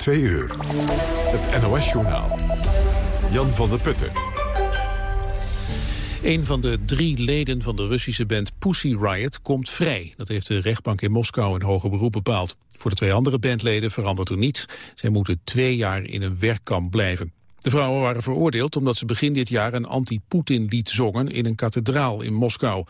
Twee uur. Het NOS-journaal. Jan van der Putten. Een van de drie leden van de Russische band Pussy Riot komt vrij. Dat heeft de rechtbank in Moskou in hoger beroep bepaald. Voor de twee andere bandleden verandert er niets. Zij moeten twee jaar in een werkkamp blijven. De vrouwen waren veroordeeld omdat ze begin dit jaar een anti-Poetin-lied zongen in een kathedraal in Moskou.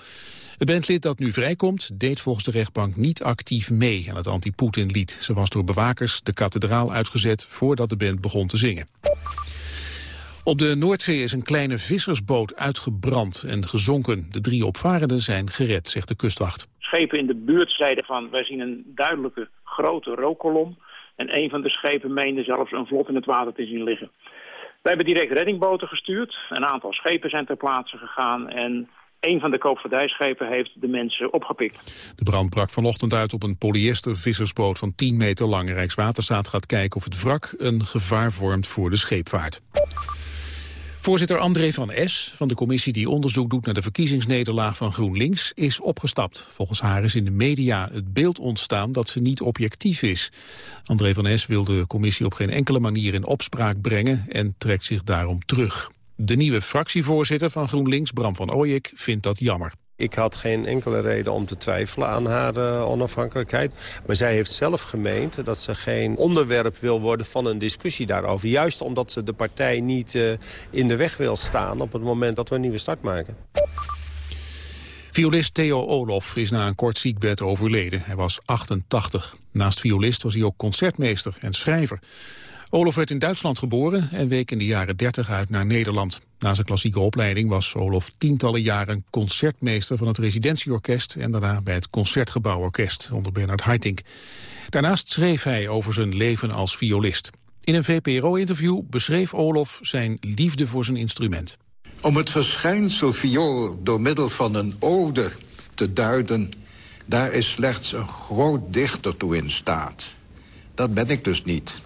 Het bandlid dat nu vrijkomt deed volgens de rechtbank niet actief mee aan het anti-Poetin-lied. Ze was door bewakers de kathedraal uitgezet voordat de band begon te zingen. Op de Noordzee is een kleine vissersboot uitgebrand en gezonken. De drie opvarenden zijn gered, zegt de kustwacht. Schepen in de buurt zeiden van, wij zien een duidelijke grote rookkolom. En een van de schepen meende zelfs een vlot in het water te zien liggen. Wij hebben direct reddingboten gestuurd. Een aantal schepen zijn ter plaatse gegaan en een van de koopvaardijschepen heeft de mensen opgepikt. De brand brak vanochtend uit op een polyester vissersboot van 10 meter lang. Rijkswaterstaat gaat kijken of het wrak een gevaar vormt voor de scheepvaart. Voorzitter André van S. van de commissie die onderzoek doet naar de verkiezingsnederlaag van GroenLinks is opgestapt. Volgens haar is in de media het beeld ontstaan dat ze niet objectief is. André van S. wil de commissie op geen enkele manier in opspraak brengen en trekt zich daarom terug. De nieuwe fractievoorzitter van GroenLinks, Bram van Ooyek, vindt dat jammer. Ik had geen enkele reden om te twijfelen aan haar uh, onafhankelijkheid. Maar zij heeft zelf gemeend dat ze geen onderwerp wil worden van een discussie daarover. Juist omdat ze de partij niet uh, in de weg wil staan op het moment dat we een nieuwe start maken. Violist Theo Olof is na een kort ziekbed overleden. Hij was 88. Naast violist was hij ook concertmeester en schrijver. Olof werd in Duitsland geboren en week in de jaren 30 uit naar Nederland. Na zijn klassieke opleiding was Olof tientallen jaren concertmeester van het residentieorkest en daarna bij het Concertgebouworkest onder Bernard Haitink. Daarnaast schreef hij over zijn leven als violist. In een VPRO-interview beschreef Olof zijn liefde voor zijn instrument. Om het verschijnsel viool door middel van een ode te duiden... daar is slechts een groot dichter toe in staat. Dat ben ik dus niet.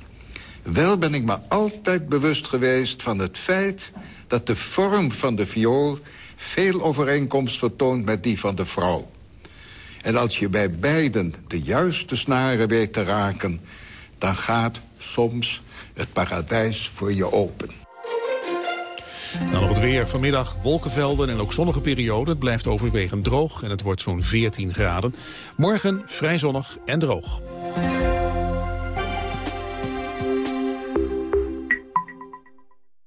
Wel ben ik me altijd bewust geweest van het feit... dat de vorm van de viool veel overeenkomst vertoont met die van de vrouw. En als je bij beiden de juiste snaren weet te raken... dan gaat soms het paradijs voor je open. Dan op het weer. Vanmiddag wolkenvelden en ook zonnige perioden. Het blijft overwegend droog en het wordt zo'n 14 graden. Morgen vrij zonnig en droog.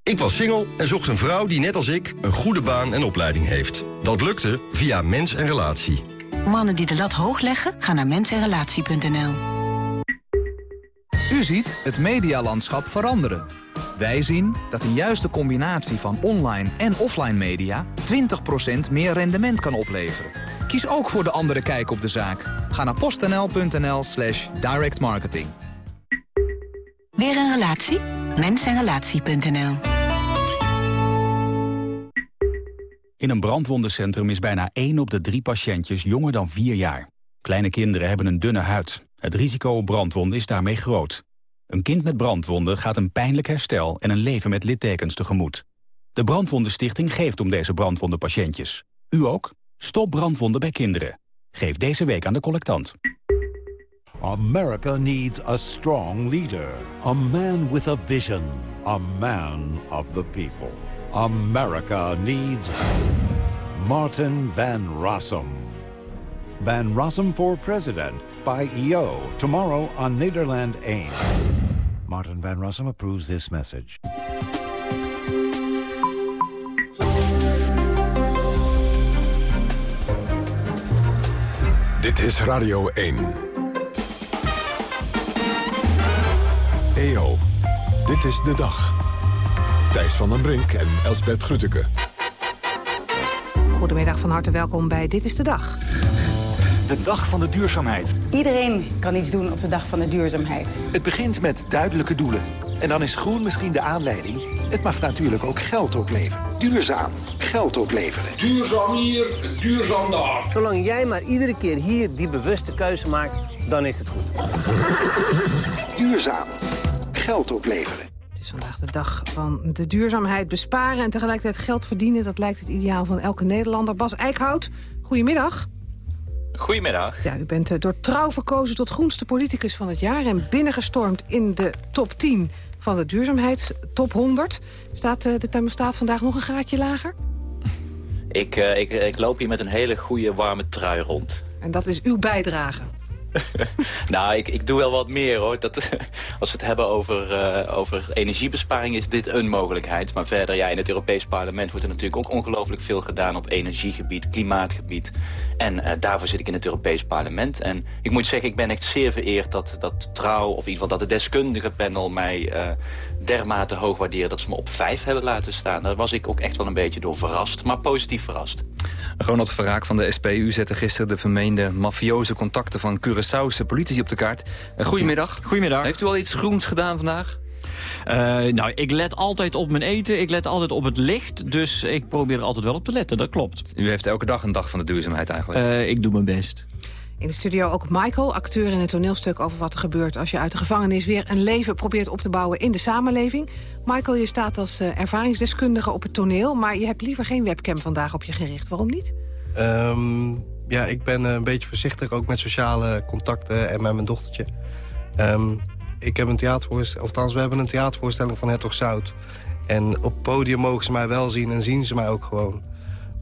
Ik was single en zocht een vrouw die net als ik een goede baan en opleiding heeft. Dat lukte via Mens en Relatie. Mannen die de lat hoog leggen, gaan naar mensenrelatie.nl. U ziet het medialandschap veranderen. Wij zien dat een juiste combinatie van online en offline media... 20% meer rendement kan opleveren. Kies ook voor de andere kijk op de zaak. Ga naar postnl.nl slash directmarketing. Weer een relatie? Mensenrelatie.nl In een brandwondencentrum is bijna 1 op de drie patiëntjes jonger dan 4 jaar. Kleine kinderen hebben een dunne huid. Het risico op brandwonden is daarmee groot. Een kind met brandwonden gaat een pijnlijk herstel en een leven met littekens tegemoet. De Brandwondenstichting geeft om deze brandwondenpatiëntjes. U ook? Stop brandwonden bij kinderen. Geef deze week aan de collectant. America needs a strong leader. A man with a vision. A man of the people. America needs Martin Van Rossum. Van Rossum for President by EO tomorrow on Nederland 1. Martin Van Rossum approves this message. Dit is Radio 1. EO, dit is de dag. Thijs van den Brink en Elsbert Grütke. Goedemiddag, van harte welkom bij Dit is de Dag. De Dag van de Duurzaamheid. Iedereen kan iets doen op de Dag van de Duurzaamheid. Het begint met duidelijke doelen. En dan is groen misschien de aanleiding. Het mag natuurlijk ook geld opleveren. Duurzaam geld opleveren. Duurzaam hier, duurzaam daar. Zolang jij maar iedere keer hier die bewuste keuze maakt, dan is het goed. Duurzaam geld opleveren. Is vandaag de dag van de duurzaamheid besparen en tegelijkertijd geld verdienen. Dat lijkt het ideaal van elke Nederlander. Bas Eickhout, goedemiddag. Goedemiddag. Ja, u bent uh, door trouw verkozen tot groenste politicus van het jaar... en binnengestormd in de top 10 van de duurzaamheidstop 100. Staat uh, de thermostaat vandaag nog een graadje lager? Ik, uh, ik, ik loop hier met een hele goede warme trui rond. En dat is uw bijdrage? nou, ik, ik doe wel wat meer hoor. Dat, als we het hebben over, uh, over energiebesparing is dit een mogelijkheid. Maar verder, ja, in het Europees parlement wordt er natuurlijk ook ongelooflijk veel gedaan op energiegebied, klimaatgebied. En uh, daarvoor zit ik in het Europees parlement. En ik moet zeggen, ik ben echt zeer vereerd dat, dat trouw, of in ieder geval dat de deskundige panel mij uh, dermate hoog waarderen dat ze me op vijf hebben laten staan. Daar was ik ook echt wel een beetje door verrast, maar positief verrast. Ronald Verraak van de SPU zette gisteren de vermeende mafioze contacten van Curaçaose politici op de kaart. Uh, goedemiddag. Goedemiddag. Heeft u al iets groens gedaan vandaag? Uh, nou, ik let altijd op mijn eten, ik let altijd op het licht, dus ik probeer er altijd wel op te letten, dat klopt. U heeft elke dag een dag van de duurzaamheid eigenlijk? Uh, ik doe mijn best. In de studio ook Michael, acteur in het toneelstuk over wat er gebeurt... als je uit de gevangenis weer een leven probeert op te bouwen in de samenleving. Michael, je staat als uh, ervaringsdeskundige op het toneel... maar je hebt liever geen webcam vandaag op je gericht. Waarom niet? Um, ja, ik ben een beetje voorzichtig, ook met sociale contacten en met mijn dochtertje. Um, ik heb een theatervoorstelling, althans we hebben een theatervoorstelling van Hertog Zout. En op podium mogen ze mij wel zien en zien ze mij ook gewoon.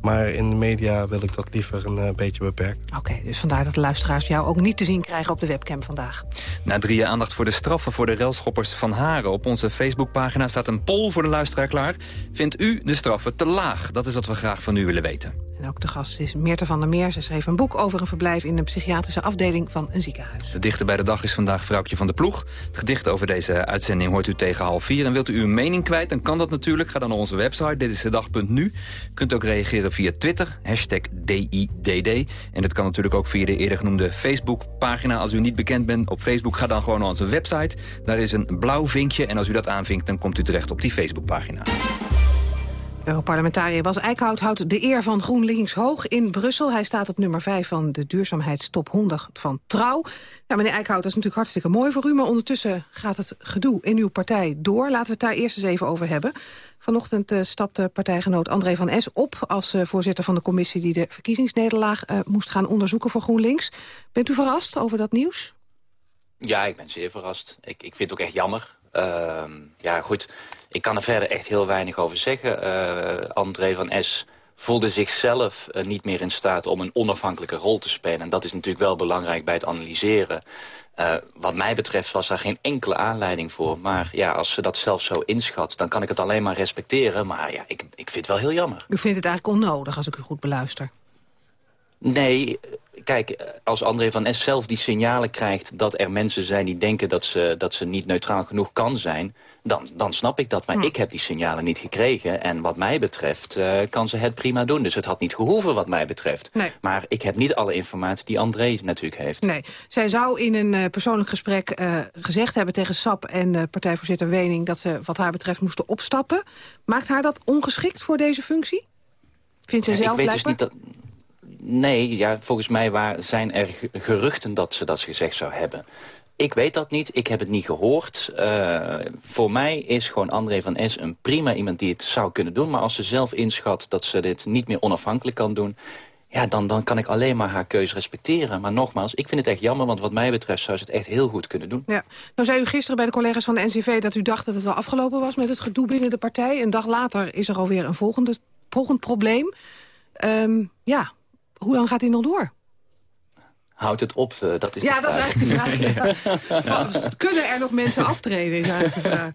Maar in de media wil ik dat liever een uh, beetje beperken. Oké, okay, dus vandaar dat de luisteraars jou ook niet te zien krijgen op de webcam vandaag. Na drieën aandacht voor de straffen voor de relschoppers van Haren. Op onze Facebookpagina staat een poll voor de luisteraar klaar. Vindt u de straffen te laag? Dat is wat we graag van u willen weten. Ook de gast is Meerte van der Meer. Ze schreef een boek over een verblijf in de psychiatrische afdeling van een ziekenhuis. De dichter bij de dag is vandaag Vrouwtje van de Ploeg. Het gedicht over deze uitzending hoort u tegen half vier. En wilt u uw mening kwijt, dan kan dat natuurlijk. Ga dan naar onze website, dit is de dag.nu. U kunt ook reageren via Twitter, hashtag DIDD. En dat kan natuurlijk ook via de eerder genoemde Facebook-pagina. Als u niet bekend bent op Facebook, ga dan gewoon naar onze website. Daar is een blauw vinkje en als u dat aanvinkt, dan komt u terecht op die Facebook-pagina. Europarlementariër Bas Eickhout houdt de eer van GroenLinks hoog in Brussel. Hij staat op nummer 5 van de duurzaamheidstop 100 van Trouw. Ja, meneer Eickhout, dat is natuurlijk hartstikke mooi voor u... maar ondertussen gaat het gedoe in uw partij door. Laten we het daar eerst eens even over hebben. Vanochtend uh, stapte partijgenoot André van Es op... als uh, voorzitter van de commissie die de verkiezingsnederlaag uh, moest gaan onderzoeken voor GroenLinks. Bent u verrast over dat nieuws? Ja, ik ben zeer verrast. Ik, ik vind het ook echt jammer. Uh, ja, goed, ik kan er verder echt heel weinig over zeggen. Uh, André van S voelde zichzelf uh, niet meer in staat om een onafhankelijke rol te spelen. En dat is natuurlijk wel belangrijk bij het analyseren. Uh, wat mij betreft was daar geen enkele aanleiding voor. Maar ja, als ze dat zelf zo inschat, dan kan ik het alleen maar respecteren. Maar ja, ik, ik vind het wel heel jammer. U vindt het eigenlijk onnodig, als ik u goed beluister? Nee, kijk, als André van S zelf die signalen krijgt... dat er mensen zijn die denken dat ze, dat ze niet neutraal genoeg kan zijn... dan, dan snap ik dat. Maar hm. ik heb die signalen niet gekregen. En wat mij betreft uh, kan ze het prima doen. Dus het had niet gehoeven wat mij betreft. Nee. Maar ik heb niet alle informatie die André natuurlijk heeft. Nee, zij zou in een uh, persoonlijk gesprek uh, gezegd hebben tegen SAP... en partijvoorzitter Wening dat ze wat haar betreft moesten opstappen. Maakt haar dat ongeschikt voor deze functie? Vindt ze ja, zelf ik weet blijkbaar? dus niet dat... Nee, ja, volgens mij waar, zijn er geruchten dat ze dat gezegd zou hebben. Ik weet dat niet, ik heb het niet gehoord. Uh, voor mij is gewoon André van S een prima iemand die het zou kunnen doen. Maar als ze zelf inschat dat ze dit niet meer onafhankelijk kan doen... ja, dan, dan kan ik alleen maar haar keuze respecteren. Maar nogmaals, ik vind het echt jammer, want wat mij betreft zou ze het echt heel goed kunnen doen. Ja. Nou zei u gisteren bij de collega's van de NCV dat u dacht dat het wel afgelopen was met het gedoe binnen de partij. Een dag later is er alweer een volgende, volgend probleem. Um, ja, hoe lang gaat hij nog door? Houdt het op, uh, dat is ja, dat is eigenlijk de vraag. Ja. Kunnen er nog mensen aftreden, is eigenlijk de vraag.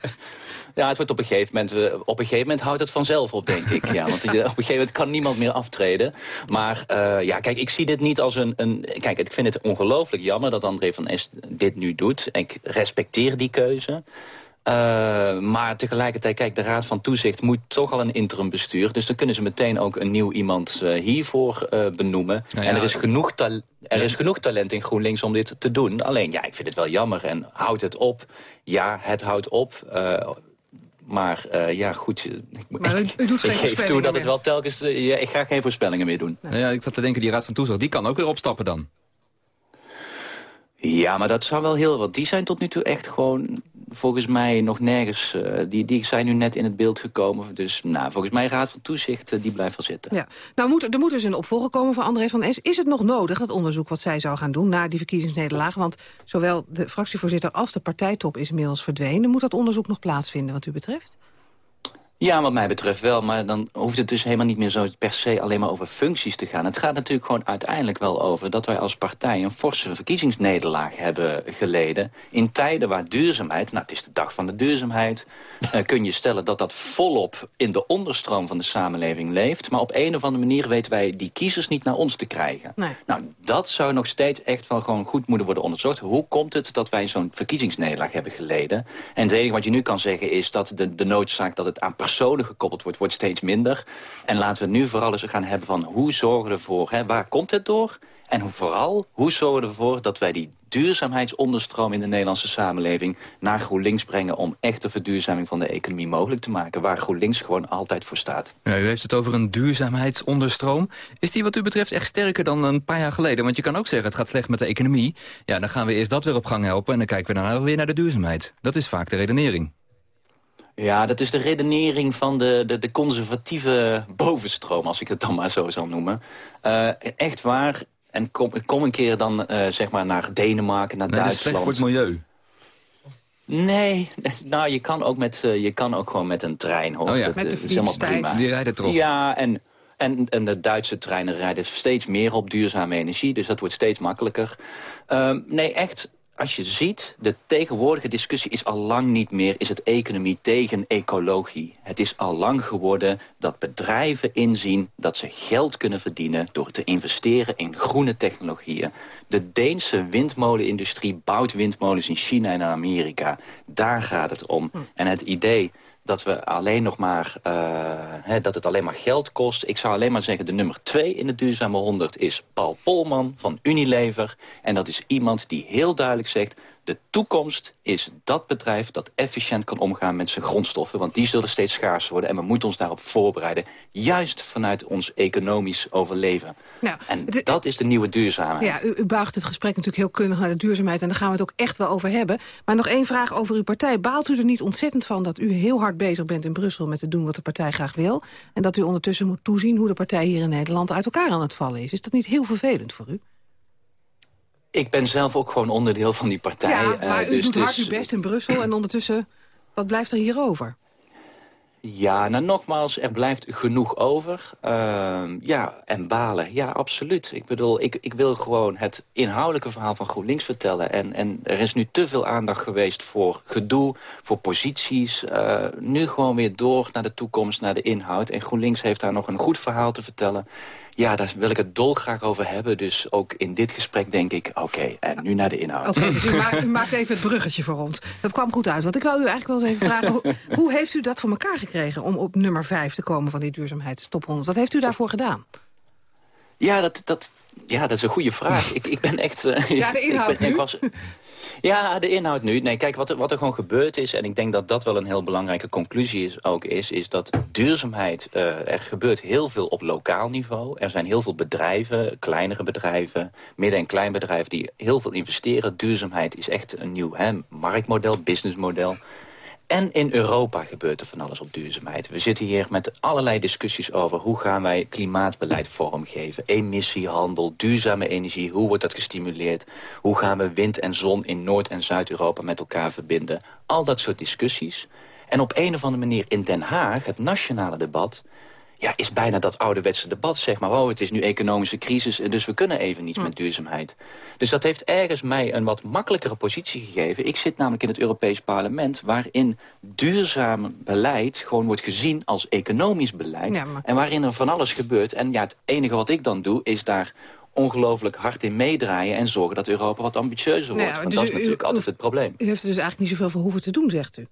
Ja, het wordt op een gegeven moment, op een gegeven moment houdt het vanzelf op, denk ik. Ja, want op een gegeven moment kan niemand meer aftreden. Maar uh, ja, kijk, ik zie dit niet als een... een kijk, ik vind het ongelooflijk jammer dat André van Es dit nu doet. Ik respecteer die keuze. Uh, maar tegelijkertijd, kijk, de Raad van Toezicht moet toch al een interim bestuur. Dus dan kunnen ze meteen ook een nieuw iemand uh, hiervoor uh, benoemen. Nou ja, en er is, genoeg er ja. is genoeg talent in GroenLinks om dit te doen. Alleen, ja, ik vind het wel jammer. En houdt het op? Ja, het houdt op. maar ja, goed. Maar u, u doet ik geef toe dat het wel telkens... ja, ik ga geen voorspellingen meer doen. Nou ja, ik zat te denken, die Raad van Toezicht, die kan ook weer opstappen dan. Ja, maar dat zou wel heel wat. Die zijn tot nu toe echt gewoon volgens mij nog nergens... eh, die, die zijn nu net in het beeld gekomen. Dus nou, volgens mij Raad van Toezicht, eh, die blijft wel zitten. Ja. Nou, moet, er moet dus een opvolger komen van André van Es. Is het nog nodig, dat onderzoek wat zij zou gaan doen... na die verkiezingsnederlaag? Want zowel de fractievoorzitter als de partijtop is inmiddels verdwenen. Moet dat onderzoek nog plaatsvinden wat u betreft? Ja, wat mij betreft wel. Maar dan hoeft het dus helemaal niet meer zo per se alleen maar over functies te gaan. Het gaat natuurlijk gewoon uiteindelijk wel over dat wij als partij een forse verkiezingsnederlaag hebben geleden. In tijden waar duurzaamheid, nou het is de dag van de duurzaamheid, eh, kun je stellen dat dat volop in de onderstroom van de samenleving leeft. Maar op een of andere manier weten wij die kiezers niet naar ons te krijgen. Nee. Nou, dat zou nog steeds echt wel gewoon goed moeten worden onderzocht. Hoe komt het dat wij zo'n verkiezingsnederlaag hebben geleden? En het enige wat je nu kan zeggen is dat de, de noodzaak dat het aan personen gekoppeld wordt, wordt steeds minder. En laten we nu vooral eens gaan hebben van hoe zorgen we ervoor, hè, waar komt het door? En vooral, hoe zorgen we ervoor dat wij die duurzaamheidsonderstroom in de Nederlandse samenleving naar GroenLinks brengen om echt de verduurzaming van de economie mogelijk te maken, waar GroenLinks gewoon altijd voor staat. Ja, u heeft het over een duurzaamheidsonderstroom. Is die wat u betreft echt sterker dan een paar jaar geleden? Want je kan ook zeggen, het gaat slecht met de economie. Ja, dan gaan we eerst dat weer op gang helpen... en dan kijken we daarna weer naar de duurzaamheid. Dat is vaak de redenering. Ja, dat is de redenering van de, de, de conservatieve bovenstroom, als ik het dan maar zo zal noemen. Uh, echt waar. En kom, kom een keer dan uh, zeg maar naar Denemarken, naar nee, Duitsland. Dat is slecht voor het milieu. Nee, nou je kan ook, met, uh, je kan ook gewoon met een trein hoor. Oh ja. dat met de is helemaal prima. Die rijden toch? Ja, en, en, en de Duitse treinen rijden steeds meer op duurzame energie. Dus dat wordt steeds makkelijker. Uh, nee, echt als je ziet, de tegenwoordige discussie is al lang niet meer... is het economie tegen ecologie. Het is al lang geworden dat bedrijven inzien dat ze geld kunnen verdienen... door te investeren in groene technologieën. De Deense windmolenindustrie bouwt windmolens in China en Amerika. Daar gaat het om. En het idee dat we alleen nog maar uh, hè, dat het alleen maar geld kost. Ik zou alleen maar zeggen, de nummer twee in de duurzame 100 is Paul Polman van Unilever. En dat is iemand die heel duidelijk zegt... de toekomst is dat bedrijf dat efficiënt kan omgaan met zijn grondstoffen. Want die zullen steeds schaarser worden en we moeten ons daarop voorbereiden. Juist vanuit ons economisch overleven. Nou, en dat is de nieuwe duurzaamheid. Ja, u, u buigt het gesprek natuurlijk heel kundig naar de duurzaamheid... en daar gaan we het ook echt wel over hebben. Maar nog één vraag over uw partij. Baalt u er niet ontzettend van dat u heel hard bezig bent in Brussel... met te doen wat de partij graag wil... en dat u ondertussen moet toezien hoe de partij hier in Nederland uit elkaar aan het vallen is? Is dat niet heel vervelend voor u? Ik ben zelf ook gewoon onderdeel van die partij. Ja, maar uh, u dus doet hard uw best in Brussel en ondertussen... wat blijft er hier over? Ja, nou nogmaals, er blijft genoeg over. Ehm, ja, en balen, ja, absoluut. Ik bedoel, ik, ik wil gewoon het inhoudelijke verhaal van GroenLinks vertellen. En, en er is nu te veel aandacht geweest voor gedoe, voor posities. Eh, nu gewoon weer door naar de toekomst, naar de inhoud. En GroenLinks heeft daar nog een goed verhaal te vertellen. Ja, daar wil ik het dolgraag over hebben. Dus ook in dit gesprek denk ik, oké, en nu naar de inhoud. Oké, dus u, maakt, u maakt even het bruggetje voor ons. Dat kwam goed uit, want ik wou u eigenlijk wel eens even vragen... hoe, hoe heeft u dat voor elkaar gekregen om op nummer 5 te komen van die duurzaamheidstop 100? Wat heeft u daarvoor gedaan? Ja, dat, dat, ja, dat is een goede vraag. ik, ik ben echt... eh, Ja, de inhoud ik ben, ik nu? was, ja, de inhoud nu. Nee, kijk, wat er, wat er gewoon gebeurd is... en ik denk dat dat wel een heel belangrijke conclusie is, ook is... is dat duurzaamheid... eh, er gebeurt heel veel op lokaal niveau. Er zijn heel veel bedrijven, kleinere bedrijven... midden- en kleinbedrijven die heel veel investeren. Duurzaamheid is echt een nieuw hè, marktmodel, businessmodel... En in Europa gebeurt er van alles op duurzaamheid. We zitten hier met allerlei discussies over... hoe gaan wij klimaatbeleid vormgeven, emissiehandel, duurzame energie... hoe wordt dat gestimuleerd, hoe gaan we wind en zon in Noord- en Zuid-Europa met elkaar verbinden. Al dat soort discussies. En op een of andere manier in Den Haag, het nationale debat... Ja, is bijna dat ouderwetse debat, zeg maar. Oh, het is nu economische crisis, dus we kunnen even niets met duurzaamheid. Dus dat heeft ergens mij een wat makkelijkere positie gegeven. Ik zit namelijk in het Europees Parlement... waarin duurzaam beleid gewoon wordt gezien als economisch beleid... Ja, maar- en waarin er van alles gebeurt. En ja, het enige wat ik dan doe, is daar ongelooflijk hard in meedraaien... en zorgen dat Europa wat ambitieuzer Nou wordt. ja, Want dus dat is natuurlijk u- altijd het probleem. U heeft er dus eigenlijk niet zoveel voor hoeven te doen, zegt u.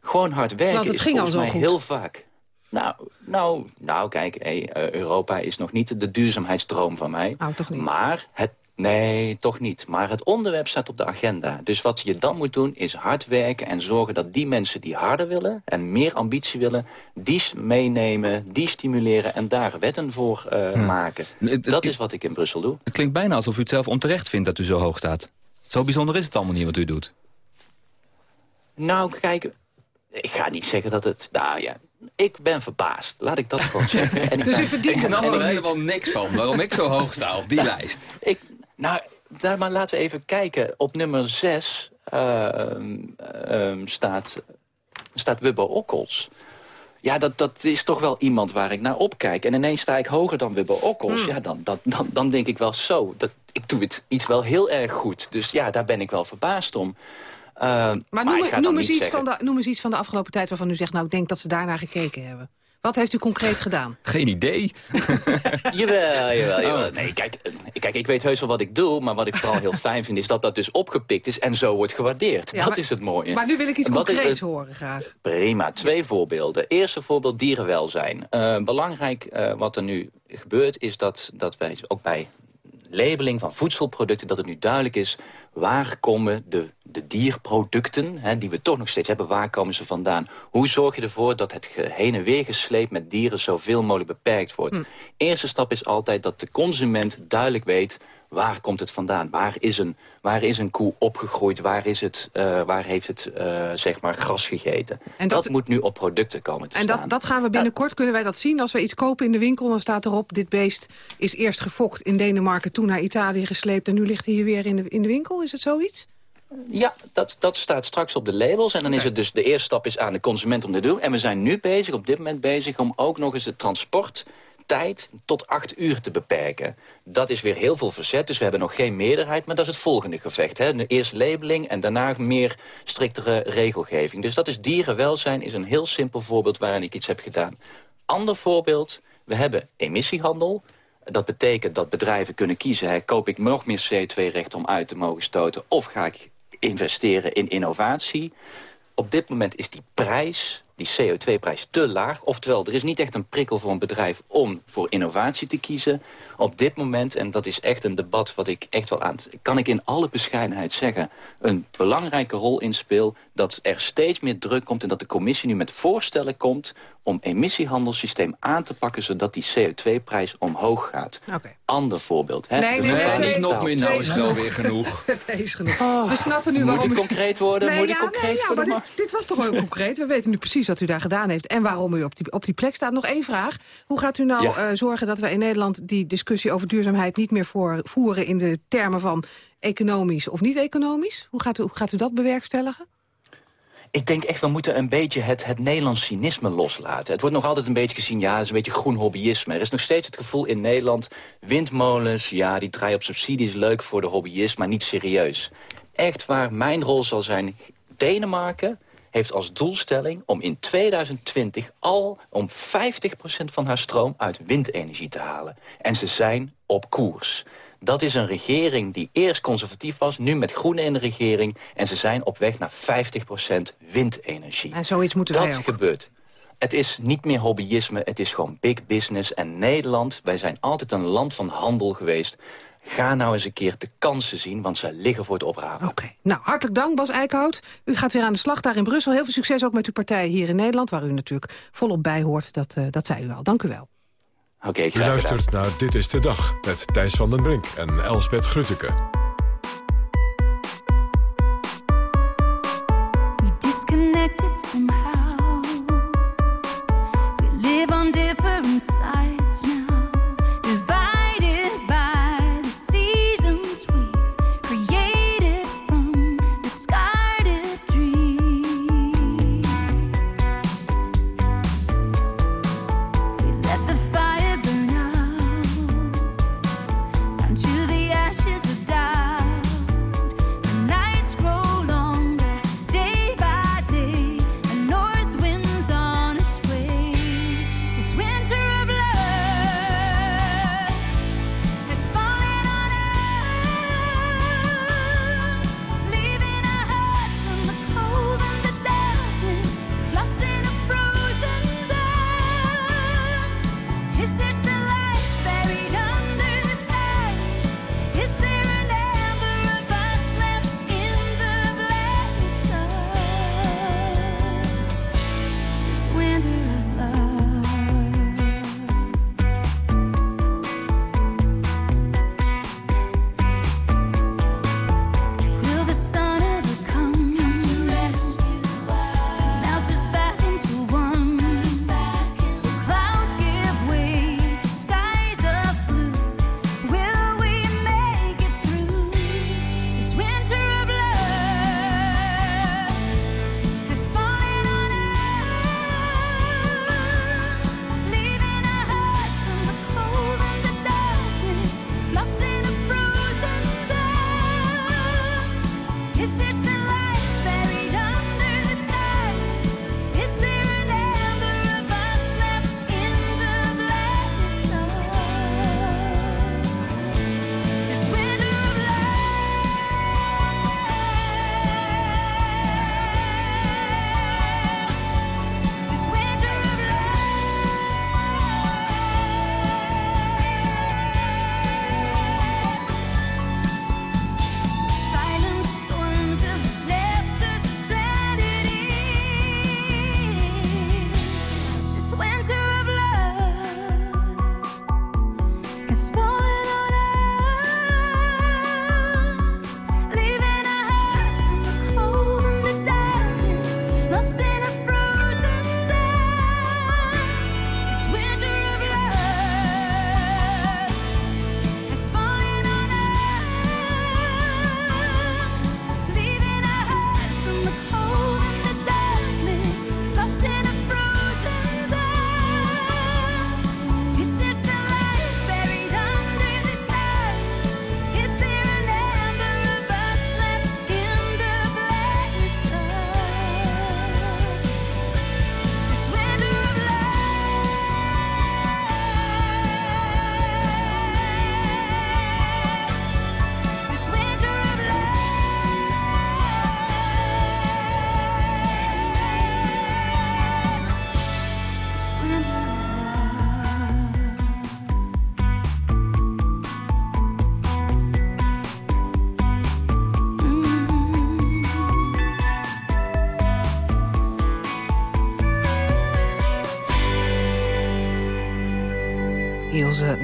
Gewoon hard werken Want het ging al volgens mij goed. heel vaak. Nou, nou, nou kijk, hey, eh, Europa is nog niet de duurzaamheidsdroom van mij. Nou, toch niet. Maar het, nee, toch niet. Maar het onderwerp staat op de agenda. Dus wat je dan moet doen is hard werken en zorgen dat die mensen die harder willen... en meer ambitie willen, die meenemen, die stimuleren... en daar wetten voor eh, maken. Dat is wat ik in Brussel doe. Het klinkt bijna alsof u het zelf onterecht vindt dat u zo hoog staat. Zo bijzonder is het allemaal niet wat u doet. Nou, kijk, ik ga niet zeggen dat het... Nou ja, ik ben verbaasd. Laat ik dat gewoon zeggen. En ik, Dus u Ik verdient het snap er helemaal niks van. Waarom ik zo hoog sta op die lijst. ik, nou, daar, maar laten we even kijken. Op nummer 6 staat, staat Wubbo Okkels. Ja, dat, dat is toch wel iemand waar ik naar opkijk. En ineens sta ik hoger dan Wubbo Okkels. Hmm. Ja, dan, dan, dan, dan denk ik wel zo. Dat, ik doe het iets wel heel erg goed. Dus ja, daar ben ik wel verbaasd om. Uh, Maar noem, noem, eens iets van de, noem eens iets van de afgelopen tijd waarvan u zegt... nou, ik denk dat ze daarnaar gekeken hebben. Wat heeft u concreet gedaan? Geen idee. Jawel, jawel, jawel. Oh. Nee, kijk, eh, kijk, ik weet heus wel wat ik doe... maar wat ik vooral heel fijn vind is dat dat dus opgepikt is... en zo wordt gewaardeerd. Ja, dat maar- is het mooie. Maar nu wil ik iets Wat ik- concreets eh, horen graag. Prima, twee voorbeelden. Eerste voorbeeld dierenwelzijn. Eh, belangrijk eh, wat er nu gebeurt is dat, dat wij ook bij labeling van voedselproducten... dat het nu duidelijk is waar komen de, de dierproducten... Hè, die we toch nog steeds hebben, waar komen ze vandaan? Hoe zorg je ervoor dat het heen en weer gesleept met dieren... zoveel mogelijk beperkt wordt? Eerste stap is altijd dat de consument duidelijk weet... Waar komt het vandaan? Waar is een, waar is een koe opgegroeid? Waar, is het, eh, waar heeft het eh, zeg maar gras gegeten? En dat, dat- moet nu op producten komen te En staan. dat, dat gaan we binnenkort, kunnen wij dat zien? Als we iets kopen in de winkel, dan staat erop... dit beest is eerst gefokt in Denemarken, toen naar Italië gesleept... en nu ligt hij hier weer in de, in de winkel. Is het zoiets? Ja, dat, dat staat straks op de labels. En dan is het dus de eerste stap is aan de consument om te doen. En we zijn nu bezig, op dit moment bezig... om ook nog eens de transporttijd tot acht uur te beperken. Dat is weer heel veel verzet, dus we hebben nog geen meerderheid... maar dat is het volgende gevecht. Hè? Eerst labeling en daarna meer striktere regelgeving. Dus dat is dierenwelzijn, is een heel simpel voorbeeld... waarin ik iets heb gedaan. Ander voorbeeld, we hebben emissiehandel... Dat betekent dat bedrijven kunnen kiezen... Hè, koop ik nog meer CO2-rechten om uit te mogen stoten... of ga ik investeren in innovatie. Op dit moment is die prijs, die CO2-prijs, te laag. Oftewel, er is niet echt een prikkel voor een bedrijf om voor innovatie te kiezen. Op dit moment, en dat is echt een debat wat ik echt wel aan... kan ik in alle bescheidenheid zeggen... een belangrijke rol inspeel dat er steeds meer druk komt... en dat de commissie nu met voorstellen komt om emissiehandelssysteem aan te pakken... zodat die CO2-prijs omhoog gaat. Oké. Ander voorbeeld. Hè? Nee, De nee, nee, niet nog meer, nou is wel weer genoeg. Het is genoeg. we snappen nu Moet waarom... ik u- concreet worden? Nee, Moet ik ja, concreet nee, ja, worden? maar dit, dit was toch wel concreet. We weten nu precies wat u daar gedaan heeft en waarom u op die, op die plek staat. Nog één vraag. Hoe gaat u nou Ja. eh, zorgen dat we in Nederland die discussie over duurzaamheid niet meer voor, voeren in de termen van economisch of niet economisch? Hoe gaat u, hoe gaat u dat bewerkstelligen? Ik denk echt, we moeten een beetje het, het Nederlands cynisme loslaten. Het wordt nog altijd een beetje gezien, ja, dat is een beetje groen hobbyisme. Er is nog steeds het gevoel in Nederland, windmolens, ja, die draaien op subsidies, leuk voor de hobbyist, maar niet serieus. Echt waar, mijn rol zal zijn, Denemarken heeft als doelstelling om in 2020 al om 50% van haar stroom uit windenergie te halen. En ze zijn op koers. Dat is een regering die eerst conservatief was, nu met groenen in de regering. En ze zijn op weg naar 50% windenergie. En zoiets moeten Dat ook. gebeurt. Het is niet meer hobbyisme, het is gewoon big business. En Nederland, wij zijn altijd een land van handel geweest. Ga nou eens een keer de kansen zien, want ze liggen voor het oprapen. Oké. Nou, hartelijk dank Bas Eickhout. U gaat weer aan de slag daar in Brussel. Heel veel succes ook met uw partij hier in Nederland... waar u natuurlijk volop bij hoort. Dat, eh, dat zei u al. Dank u wel. Oké, U graag gedaan. luistert naar Dit is de Dag met Thijs van den Brink en Elsbeth Grutteke.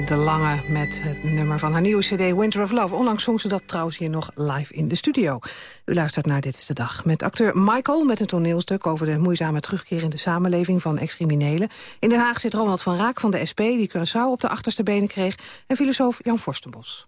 De Lange met het nummer van haar nieuwe cd Winter of Love. Onlangs zong ze dat trouwens hier nog live in de studio. U luistert naar Dit is de Dag met acteur Michael... met een toneelstuk over de moeizame terugkeer in de samenleving van ex-criminelen. In Den Haag zit Ronald van Raak van de SP, die Curaçao op de achterste benen kreeg... en filosoof Jan Forstenbos.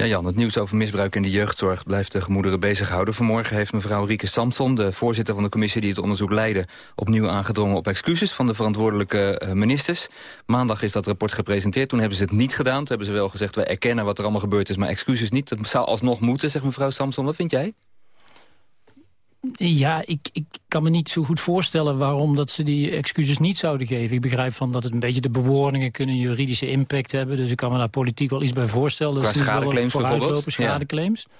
Ja, Jan, het nieuws over misbruik in de jeugdzorg blijft de gemoederen bezighouden. Vanmorgen heeft mevrouw Rieke Samson, de voorzitter van de commissie die het onderzoek leidde, opnieuw aangedrongen op excuses van de verantwoordelijke eh, ministers. Maandag is dat rapport gepresenteerd. Toen hebben ze het niet gedaan. Toen hebben ze wel gezegd, wij erkennen wat er allemaal gebeurd is, maar excuses niet. Dat zou alsnog moeten, zegt mevrouw Samson. Wat vind jij? Ja, ik, ik kan me niet zo goed voorstellen waarom dat ze die excuses niet zouden geven. Ik begrijp van dat het een beetje de bewoordingen kunnen juridische impact hebben. Dus ik kan me daar politiek wel iets bij voorstellen. Qua schadeclaims bijvoorbeeld? schadeclaims. Ja.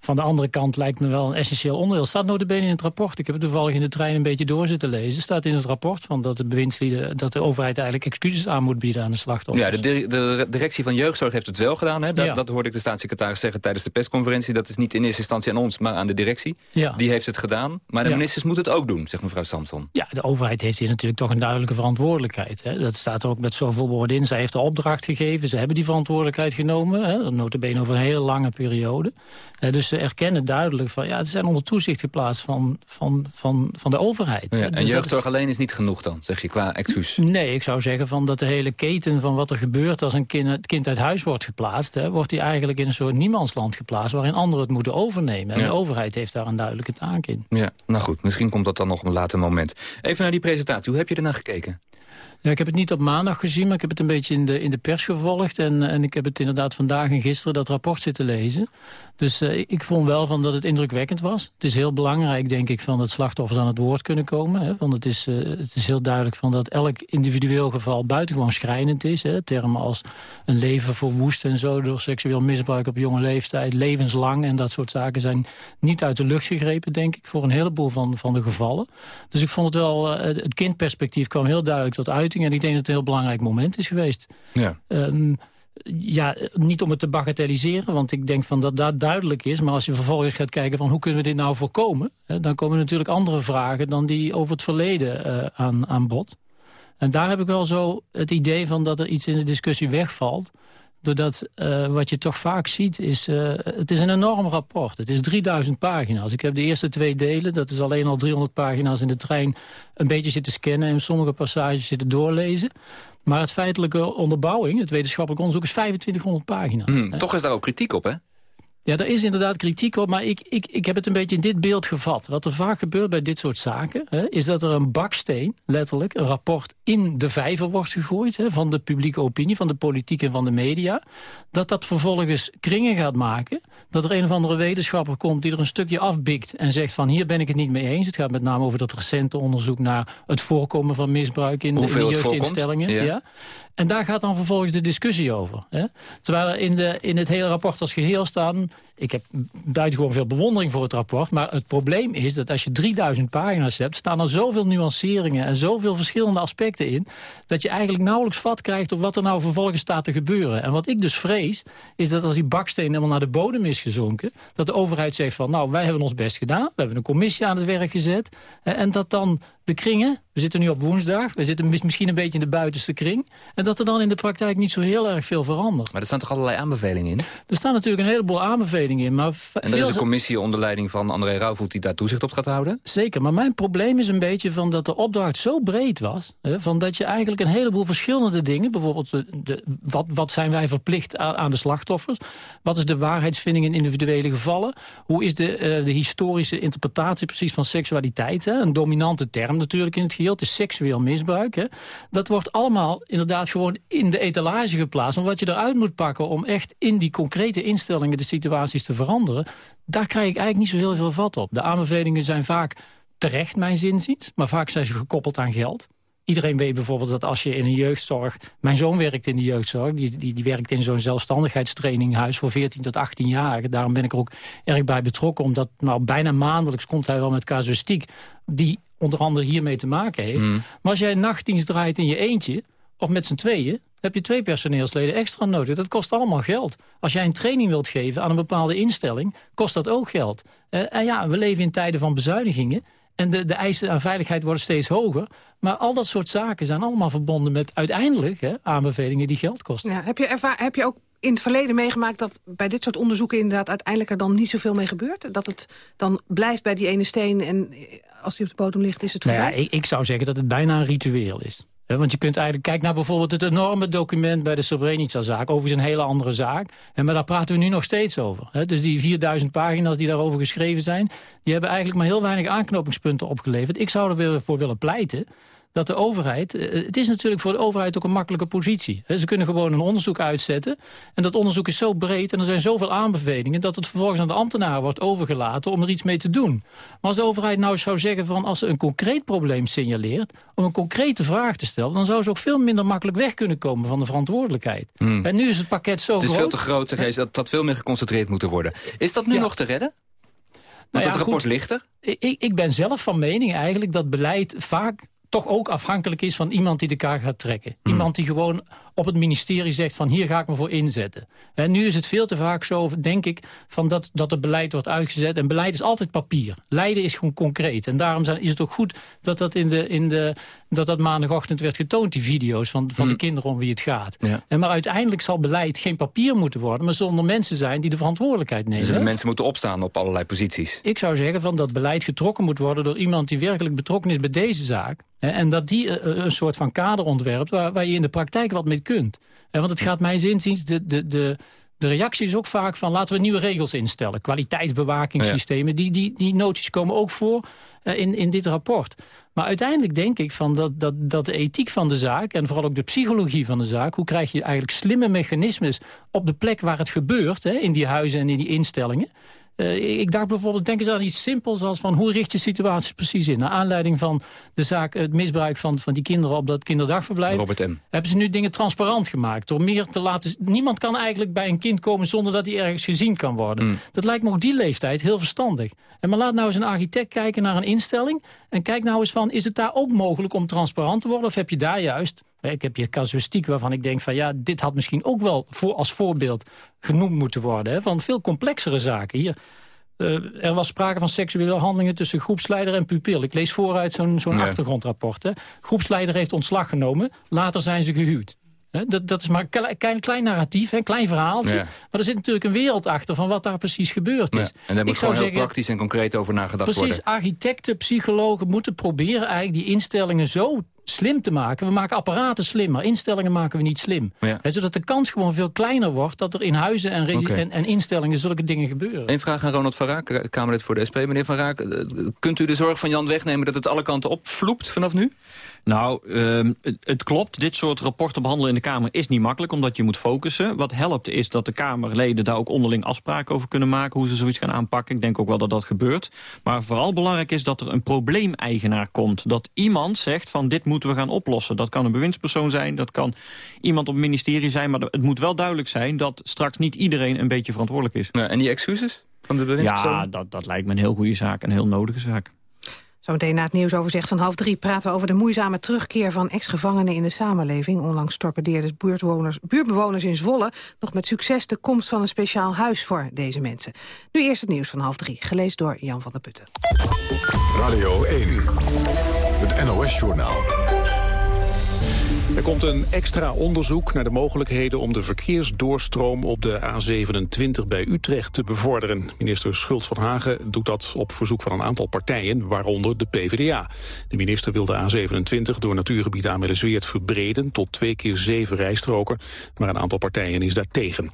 Van de andere kant lijkt me wel een essentieel onderdeel. staat notabene in het rapport. Ik heb het toevallig in de trein een beetje door zitten lezen. staat in het rapport van dat de bewindslieden... dat de overheid eigenlijk excuses aan moet bieden aan de slachtoffers. Ja, de, de directie van jeugdzorg heeft het wel gedaan. Hè? Dat, ja. dat hoorde ik de staatssecretaris zeggen tijdens de persconferentie. Dat is niet in eerste instantie aan ons, maar aan de directie. Ja. Die heeft het gedaan. Maar de ministers moeten het ook doen, zegt mevrouw Samson. Ja, de overheid heeft hier natuurlijk toch een duidelijke verantwoordelijkheid. Hè? Dat staat er ook met zoveel woorden in. Zij heeft de opdracht gegeven. Ze hebben die verantwoordelijkheid genomen. Hè? Notabene over een hele lange periode. dus ze erkennen duidelijk van... ja, ze zijn onder toezicht geplaatst van, van, van, van de overheid. Ja, en dus jeugdzorg is... alleen is niet genoeg dan, zeg je, qua excuus? Nee, ik zou zeggen van dat de hele keten van wat er gebeurt... als een kind, kind uit huis wordt geplaatst... Hè, wordt die eigenlijk in een soort niemandsland geplaatst... waarin anderen het moeten overnemen. En ja. de overheid heeft daar een duidelijke taak in. Ja, nou goed, misschien komt dat dan nog op een later moment. Even naar die presentatie, hoe heb je ernaar gekeken? Ja, ik heb het niet op maandag gezien, maar ik heb het een beetje in de, in de pers gevolgd. En, en ik heb het inderdaad vandaag en gisteren dat rapport zitten lezen. Dus uh, ik vond wel van dat het indrukwekkend was. Het is heel belangrijk, denk ik, van dat slachtoffers aan het woord kunnen komen. Hè, want het is, uh, het is heel duidelijk van dat elk individueel geval buitengewoon schrijnend is. Hè, termen als een leven verwoest en zo door seksueel misbruik op jonge leeftijd, levenslang en dat soort zaken zijn niet uit de lucht gegrepen, denk ik, voor een heleboel van, van de gevallen. Dus ik vond het wel, uh, het kindperspectief kwam heel duidelijk tot en ik denk dat het een heel belangrijk moment is geweest. Ja. Um, ja, niet om het te bagatelliseren, want ik denk van dat dat duidelijk is. Maar als je vervolgens gaat kijken van hoe kunnen we dit nou voorkomen... Hè, dan komen natuurlijk andere vragen dan die over het verleden uh, aan, aan bod. En daar heb ik wel zo het idee van dat er iets in de discussie wegvalt. Doordat uh, wat je toch vaak ziet is... Uh, het is een enorm rapport. Het is 3000 pagina's. Ik heb de eerste twee delen, dat is alleen al 300 pagina's in de trein... een beetje zitten scannen en sommige passages zitten doorlezen. Maar het feitelijke onderbouwing, het wetenschappelijk onderzoek... is 2500 pagina's. Hmm, toch is daar ook kritiek op, hè? Ja, daar is inderdaad kritiek op, maar ik, ik, ik heb het een beetje in dit beeld gevat. Wat er vaak gebeurt bij dit soort zaken... Hè, is dat er een baksteen, letterlijk, een rapport in de vijver wordt gegooid... Hè, van de publieke opinie, van de politiek en van de media. Dat dat vervolgens kringen gaat maken. Dat er een of andere wetenschapper komt die er een stukje afbikt... en zegt van hier ben ik het niet mee eens. Het gaat met name over dat recente onderzoek naar het voorkomen van misbruik... in, de jeugdinstellingen. Ja. ja. En daar gaat dan vervolgens de discussie over. Hè? Terwijl er in, de, in het hele rapport als geheel staan... ik heb buitengewoon veel bewondering voor het rapport... maar het probleem is dat als je 3000 pagina's hebt... staan er zoveel nuanceringen en zoveel verschillende aspecten in... dat je eigenlijk nauwelijks vat krijgt op wat er nou vervolgens staat te gebeuren. En wat ik dus vrees, is dat als die baksteen helemaal naar de bodem is gezonken... dat de overheid zegt van, nou, wij hebben ons best gedaan... we hebben een commissie aan het werk gezet... en dat dan de kringen, we zitten nu op woensdag... we zitten misschien een beetje in de buitenste kring... en dat er dan in de praktijk niet zo heel erg veel verandert. Maar er staan toch allerlei aanbevelingen in? Er staan natuurlijk een heleboel aanbevelingen in. Maar en er is een commissie onder leiding van André Rauwvoet... die daar toezicht op gaat houden? Zeker, maar mijn probleem is een beetje van dat de opdracht zo breed was... Hè, van dat je eigenlijk een heleboel verschillende dingen... bijvoorbeeld de, de, wat, wat zijn wij verplicht aan, aan, de slachtoffers... wat is de waarheidsvinding in individuele gevallen... hoe is de, uh, de historische interpretatie precies van seksualiteit... Hè, een dominante term natuurlijk in het geheel. Het is seksueel misbruik. Hè. Dat wordt allemaal inderdaad gewoon in de etalage geplaatst. Maar wat je eruit moet pakken om echt in die concrete instellingen de situaties te veranderen... daar krijg ik eigenlijk niet zo heel veel vat op. De aanbevelingen zijn vaak terecht, mijn zinziens. Maar vaak zijn ze gekoppeld aan geld. Iedereen weet bijvoorbeeld dat als je in een jeugdzorg... Mijn zoon werkt in de jeugdzorg. Die, die, die werkt in zo'n zelfstandigheidstraininghuis voor 14 tot 18 jaar. Daarom ben ik er ook erg bij betrokken. Omdat nou, bijna maandelijks komt hij wel met casuïstiek... die onder andere hiermee te maken heeft. Mm. Maar als jij nachtdienst draait in je eentje of met z'n tweeën... heb je twee personeelsleden extra nodig. Dat kost allemaal geld. Als jij een training wilt geven aan een bepaalde instelling... kost dat ook geld. Eh, en ja, we leven in tijden van bezuinigingen... En de, de eisen aan veiligheid worden steeds hoger. Maar al dat soort zaken zijn allemaal verbonden met uiteindelijk hè, aanbevelingen die geld kosten. Ja, heb, je heb je ook in het verleden meegemaakt dat bij dit soort onderzoeken inderdaad uiteindelijk er dan niet zoveel mee gebeurt? Dat het dan blijft bij die ene steen en als die op de bodem ligt is het Nou voorbij? ja, ik, ik zou zeggen dat het bijna een ritueel is. Want je kunt eigenlijk, kijk naar bijvoorbeeld het enorme document bij de Srebrenica-zaak. Overigens een hele andere zaak. En maar daar praten we nu nog steeds over. Dus die 4000 pagina's die daarover geschreven zijn... die hebben eigenlijk maar heel weinig aanknopingspunten opgeleverd. Ik zou er voor willen pleiten dat de overheid... eh, Het is natuurlijk voor de overheid ook een makkelijke positie. Ze kunnen gewoon een onderzoek uitzetten. En dat onderzoek is zo breed en er zijn zoveel aanbevelingen... dat het vervolgens aan de ambtenaren wordt overgelaten om er iets mee te doen. Maar als de overheid nou zou zeggen van als ze een concreet probleem signaleert... om een concrete vraag te stellen... dan zou ze ook veel minder makkelijk weg kunnen komen van de verantwoordelijkheid. Hmm. En nu is het pakket zo Het is groot... veel te groot, zeg je, dat, dat veel meer geconcentreerd moet worden. Is dat nu nog te redden? Want Nou ja, het rapport goed. ligt er. Ik, ik ben zelf van mening eigenlijk dat beleid vaak toch ook afhankelijk is van iemand die de kaart gaat trekken. Hmm. Iemand die gewoon op het ministerie zegt van hier ga ik me voor inzetten. En nu is het veel te vaak zo, denk ik, van dat, dat het beleid wordt uitgezet. En beleid is altijd papier. Leiden is gewoon concreet. En daarom zijn, is het ook goed dat dat, in de, in de, dat, dat maandagochtend werd getoond, die video's van, van de kinderen om wie het gaat. Ja. En maar uiteindelijk zal beleid geen papier moeten worden, maar zullen er mensen zijn die de verantwoordelijkheid nemen. Dus de mensen moeten opstaan op allerlei posities. Ik zou zeggen van dat beleid getrokken moet worden door iemand die werkelijk betrokken is bij deze zaak. En dat die eh, een soort van kader ontwerpt waar, waar je in de praktijk wat mee kunt. En want het gaat mij zinziens, de, de, de, de reactie is ook vaak van laten we nieuwe regels instellen. Kwaliteitsbewakingssystemen, die, die, die noties komen ook voor eh, in, in dit rapport. Maar uiteindelijk denk ik van dat, dat, dat de ethiek van de zaak... en vooral ook de psychologie van de zaak... hoe krijg je eigenlijk slimme mechanismes op de plek waar het gebeurt... Hè, in die huizen en in die instellingen... Eh, ik dacht bijvoorbeeld, denk eens aan iets simpels als van hoe richt je situaties precies in? Naar aanleiding van de zaak, het misbruik van, van die kinderen op dat kinderdagverblijf. Robert M. Hebben ze nu dingen transparant gemaakt. Door meer te laten. Niemand kan eigenlijk bij een kind komen zonder dat hij ergens gezien kan worden. Mm. Dat lijkt me op die leeftijd heel verstandig. En maar laat nou eens een architect kijken naar een instelling. En kijk nou eens van, is het daar ook mogelijk om transparant te worden? Of heb je daar juist, ik heb hier casuïstiek waarvan ik denk van ja, dit had misschien ook wel voor, als voorbeeld genoemd moeten worden. Hè, van veel complexere zaken. Hier, eh, er was sprake van seksuele handelingen tussen groepsleider en pupil. Ik lees vooruit zo'n Ja. achtergrondrapport. Hè. Groepsleider heeft ontslag genomen, later zijn ze gehuwd. Dat, dat is maar een klein, narratief, een klein verhaaltje. Ja. Maar er zit natuurlijk een wereld achter van wat daar precies gebeurd is. Ja. En daar Ik moet zou gewoon heel zeggen, praktisch en concreet over nagedacht Precies, worden. architecten, psychologen moeten proberen eigenlijk die instellingen zo slim te maken. We maken apparaten slim, maar instellingen maken we niet slim. Ja. Zodat de kans gewoon veel kleiner wordt dat er in huizen en, en, en instellingen zulke dingen gebeuren. Een vraag aan Ronald van Raak, Kamerlid voor de SP. Meneer van Raak, eh, kunt u de zorg van Jan wegnemen dat het alle kanten opvloept vanaf nu? Nou, ehm, het, het klopt. Dit soort rapporten behandelen in de Kamer is niet makkelijk... omdat je moet focussen. Wat helpt is dat de Kamerleden daar ook onderling afspraken over kunnen maken... hoe ze zoiets gaan aanpakken. Ik denk ook wel dat dat gebeurt. Maar vooral belangrijk is dat er een probleemeigenaar komt. Dat iemand zegt van dit moeten we gaan oplossen. Dat kan een bewindspersoon zijn, dat kan iemand op het ministerie zijn... maar het moet wel duidelijk zijn dat straks niet iedereen een beetje verantwoordelijk is. en die excuses van de bewindspersoon? Ja, dat, dat lijkt me een heel goede zaak, een heel nodige zaak. Zometeen na het nieuwsoverzicht van half drie praten we over de moeizame terugkeer van ex-gevangenen in de samenleving. Onlangs torpedeerden buurtbewoners, buurtbewoners in Zwolle nog met succes de komst van een speciaal huis voor deze mensen. Nu eerst het nieuws van half drie, gelezen door Jan van der Putten. Radio 1, het NOS-journaal. Er komt een extra onderzoek naar de mogelijkheden om de verkeersdoorstroom op de A27 bij Utrecht te bevorderen. Minister Schultz van Hagen doet dat op verzoek van een aantal partijen, waaronder de PvdA. De minister wil de A27 door natuurgebied Amelisweert verbreden tot twee keer zeven rijstroken, maar een aantal partijen is daar tegen.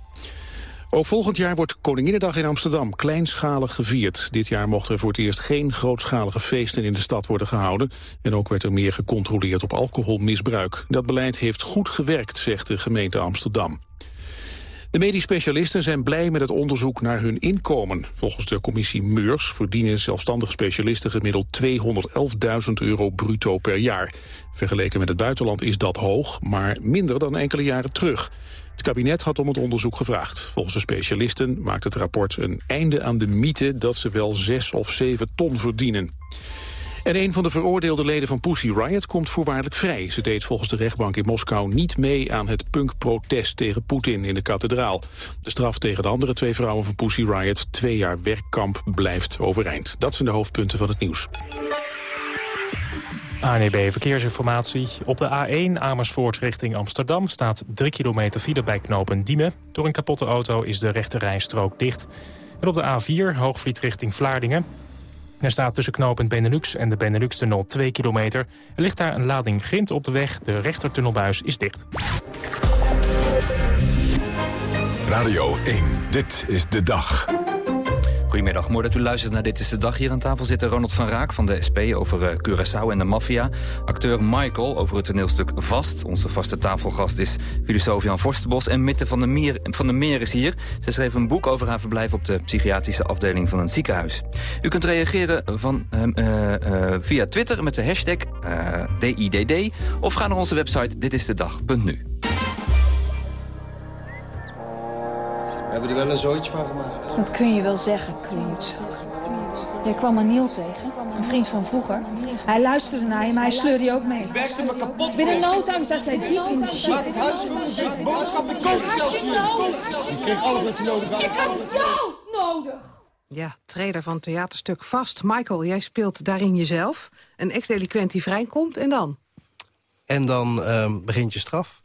Ook volgend jaar wordt Koninginnedag in Amsterdam kleinschalig gevierd. Dit jaar mochten er voor het eerst geen grootschalige feesten in de stad worden gehouden. En ook werd er meer gecontroleerd op alcoholmisbruik. Dat beleid heeft goed gewerkt, zegt de gemeente Amsterdam. De medisch specialisten zijn blij met het onderzoek naar hun inkomen. Volgens de commissie Meurs verdienen zelfstandige specialisten gemiddeld 211.000 euro bruto per jaar. Vergeleken met het buitenland is dat hoog, maar minder dan enkele jaren terug. Het kabinet had om het onderzoek gevraagd. Volgens de specialisten maakt het rapport een einde aan de mythe dat ze wel 6 of 7 ton verdienen. En een van de veroordeelde leden van Pussy Riot komt voorwaardelijk vrij. Ze deed volgens de rechtbank in Moskou niet mee aan het punkprotest tegen Poetin in de kathedraal. De straf tegen de andere twee vrouwen van Pussy Riot, twee jaar werkkamp, blijft overeind. Dat zijn de hoofdpunten van het nieuws. ANEB Verkeersinformatie. Op de A1 Amersfoort richting Amsterdam staat 3 kilometer file bij knopen Diemen. Door een kapotte auto is de rechte rijstrook dicht. En op de A4 Hoogvliet richting Vlaardingen. Er staat tussen knopen Benelux en de Benelux-tunnel 2 kilometer. Er ligt daar een lading grind op de weg. De rechtertunnelbuis is dicht. Radio 1, dit is de dag. Goedemiddag, mooi dat u luistert naar Dit is de Dag. Hier aan tafel zit Ronald van Raak van de SP over uh, Curaçao en de maffia. Acteur Michael over het toneelstuk Vast. Onze vaste tafelgast is filosoof Jan Forstenbos. En Mitte van de, Meer, van de Meer is hier. Zij schreef een boek over haar verblijf op de psychiatrische afdeling van een ziekenhuis. U kunt reageren van, uh, uh, via Twitter met de hashtag DIDD. Of ga naar onze website ditistedag.nu. hebben er wel een zootje van gemaakt. Dat kun je wel zeggen, Knut. Jij kwam Aniel tegen, een vriend van vroeger. Hij luisterde naar je, maar hij sleurde je ook mee. Ik werkte me kapot Binnen no time zat hij diep in de shit. Laat het huis komen, je boodschap, ik kom zelfs hier. Je kreeg alles wat je nodig had. Ik had jou nodig. Ja, trailer van theaterstuk Vast. Michael, jij speelt daarin jezelf. Een ex-delinquent die vrijkomt en dan? En dan uh, begint je straf.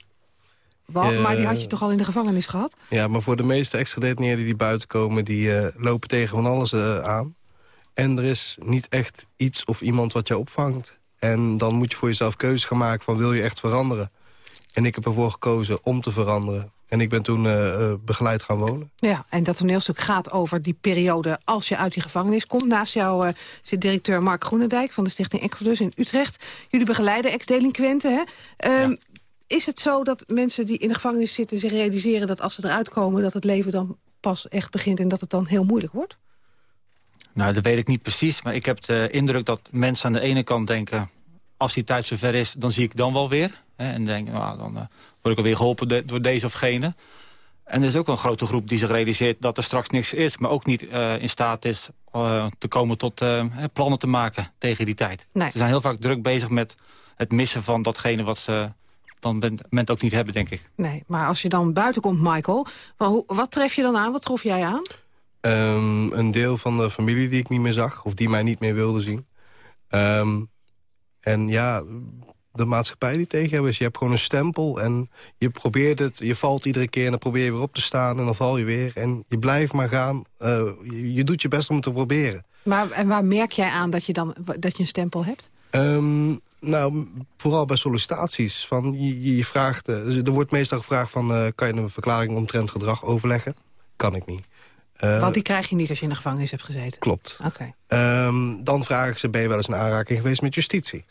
Wat? Uh, maar die had je toch al in de gevangenis gehad? Ja, maar voor de meeste ex-gedetineerden die buiten komen... die uh, lopen tegen van alles uh, aan. En er is niet echt iets of iemand wat jou opvangt. En dan moet je voor jezelf keuze gaan maken van wil je echt veranderen. En ik heb ervoor gekozen om te veranderen. En ik ben toen begeleid gaan wonen. Ja, en dat toneelstuk gaat over die periode als je uit die gevangenis komt. Naast jou zit directeur Mark Groenendijk van de Stichting Exodus in Utrecht. Jullie begeleiden ex-delinquenten, hè? Um, ja. Is het zo dat mensen die in de gevangenis zitten zich realiseren dat als ze eruit komen... dat het leven dan pas echt begint en dat het dan heel moeilijk wordt? Nou, dat weet ik niet precies. Maar ik heb de indruk dat mensen aan de ene kant denken... als die tijd zover is, dan zie ik dan wel weer. Hè, en denken, nou, dan uh, word ik alweer geholpen de, door deze of gene. En er is ook een grote groep die zich realiseert dat er straks niks is... maar ook niet uh, in staat is uh, te komen tot plannen te maken tegen die tijd. Nee. Ze zijn heel vaak druk bezig met het missen van datgene wat ze dan bent men het ook niet hebben, denk ik. Nee, maar als je dan buiten komt, Michael... Wat, wat tref je dan aan? Wat trof jij aan? Um, een deel van de familie die ik niet meer zag. Of die mij niet meer wilde zien. Um, en ja, de maatschappij die tegen hebben is... je hebt gewoon een stempel en je probeert het. Je valt iedere keer en dan probeer je weer op te staan... en dan val je weer. En je blijft maar gaan. Uh, je, je, doet je best om het te proberen. Maar en waar merk jij aan dat je, dan, dat je een stempel hebt? Um, nou, vooral bij sollicitaties. Van, je, je vraagt, uh, er wordt meestal gevraagd van... Uh, kan je een verklaring omtrent gedrag overleggen? Kan ik niet. Uh, Want die krijg je niet als je in de gevangenis hebt gezeten? Klopt. Oké. Okay. Um, dan vraag ik ze, ben je wel eens in aanraking geweest met justitie?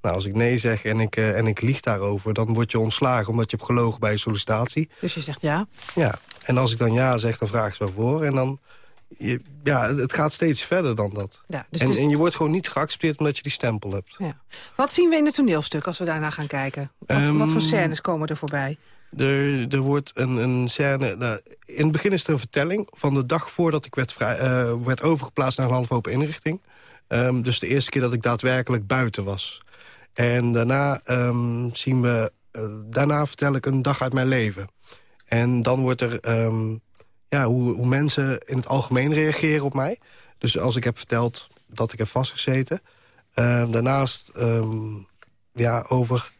Nou, als ik nee zeg en ik, en ik lieg daarover... dan word je ontslagen omdat je hebt gelogen bij je sollicitatie. Dus je zegt ja? Ja. En als ik dan ja zeg, dan vraag ik ze wel voor. En dan je, ja, het gaat steeds verder dan dat. Ja, dus en, dus... en, je wordt gewoon niet geaccepteerd omdat je die stempel hebt. Ja. Wat zien we in het toneelstuk als we daarna gaan kijken? Wat, um, wat voor scènes komen er voorbij? Er, er wordt een, een scène... Nou, in het begin is er een vertelling van de dag voordat ik werd, vrij, uh, werd overgeplaatst naar een halfopen inrichting. Um, dus de eerste keer dat ik daadwerkelijk buiten was. En daarna um, zien we... Uh, daarna vertel ik een dag uit mijn leven. En dan wordt er ja, hoe, hoe, mensen in het algemeen reageren op mij. Dus als ik heb verteld dat ik heb vastgezeten. Uh, daarnaast um, ja, over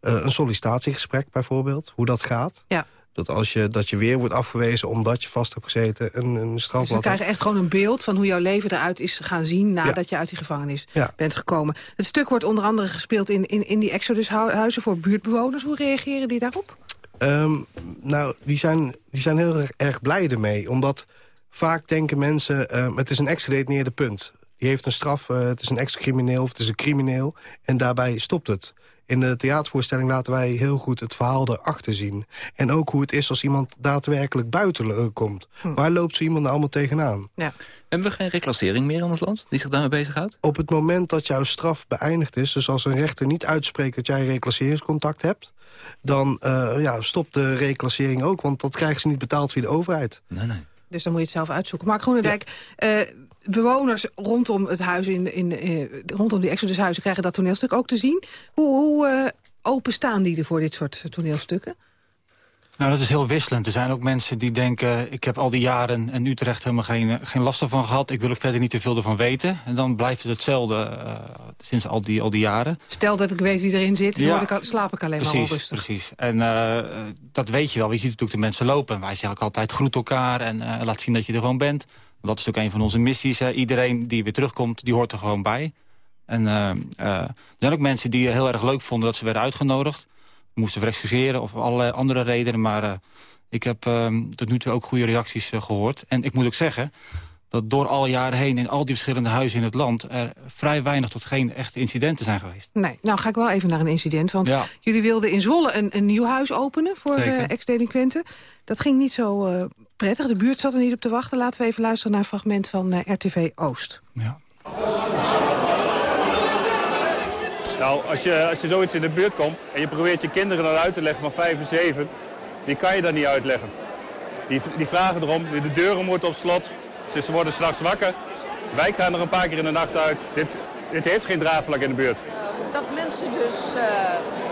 uh, een sollicitatiegesprek bijvoorbeeld. Hoe dat gaat. Ja. Dat als je, dat je weer wordt afgewezen omdat je vast hebt gezeten. Een, een straf dus we krijgen echt gewoon een beeld van hoe jouw leven eruit is gaan zien... nadat ja. je uit die gevangenis ja. bent gekomen. Het stuk wordt onder andere gespeeld in, in, in die Exodus-huizen voor buurtbewoners. Hoe reageren die daarop? Um, nou, die zijn, die zijn heel erg, erg blij ermee. Omdat vaak denken mensen, uh, het is een ex-gedetineerde punt. Die heeft een straf, uh, het is een ex-crimineel of het is een crimineel. En daarbij stopt het. In de theatervoorstelling laten wij heel goed het verhaal erachter zien. En ook hoe het is als iemand daadwerkelijk buiten komt. Hm. Waar loopt zo iemand nou allemaal tegenaan? Ja. Hebben we geen reclassering meer in ons land die zich daarmee bezighoudt? Op het moment dat jouw straf beëindigd is... dus als een rechter niet uitspreekt dat jij reclasseringscontact hebt... dan uh, ja, stopt de reclassering ook, want dat krijgen ze niet betaald via de overheid. Nee, nee. Dus dan moet je het zelf uitzoeken. Mark Groenendijk, ja. uh, bewoners rondom het huis in, in, eh, rondom die Exodushuizen krijgen dat toneelstuk ook te zien. Hoe, hoe eh, open staan die er voor dit soort toneelstukken? Nou, dat is heel wisselend. Er zijn ook mensen die denken... ik heb al die jaren in Utrecht helemaal geen, geen last ervan gehad. Ik wil ook verder niet te veel ervan weten. En dan blijft het hetzelfde uh, sinds al die, al die jaren. Stel dat ik weet wie erin zit, dan ja. ik, slaap ik alleen precies, maar wel rustig. Precies, en uh, dat weet je wel. Je ziet natuurlijk de mensen lopen. En wij zeggen ook altijd groet elkaar en uh, laat zien dat je er gewoon bent. Dat is ook een van onze missies. Hè. Iedereen die weer terugkomt, die hoort er gewoon bij. En er zijn ook mensen die heel erg leuk vonden dat ze werden uitgenodigd moesten verexcuseren of allerlei andere redenen. Maar uh, ik heb uh, tot nu toe ook goede reacties gehoord. En ik moet ook zeggen dat door alle jaren heen in al die verschillende huizen in het land... er vrij weinig tot geen echte incidenten zijn geweest. Nee, nou ga ik wel even naar een incident. Want ja. jullie wilden in Zwolle een, een nieuw huis openen voor ex-delinquenten. Dat ging niet zo prettig. De buurt zat er niet op te wachten. Laten we even luisteren naar een fragment van RTV Oost. Ja. Nou, als je, als je zoiets in de buurt komt en je probeert je kinderen dan uit te leggen van 5 en 7, die kan je dan niet uitleggen. Die, die vragen erom, de deuren moeten op slot, ze worden s'nachts wakker. Wij gaan er een paar keer in de nacht uit. Dit, dit heeft geen draagvlak in de buurt. Dat mensen dus uh,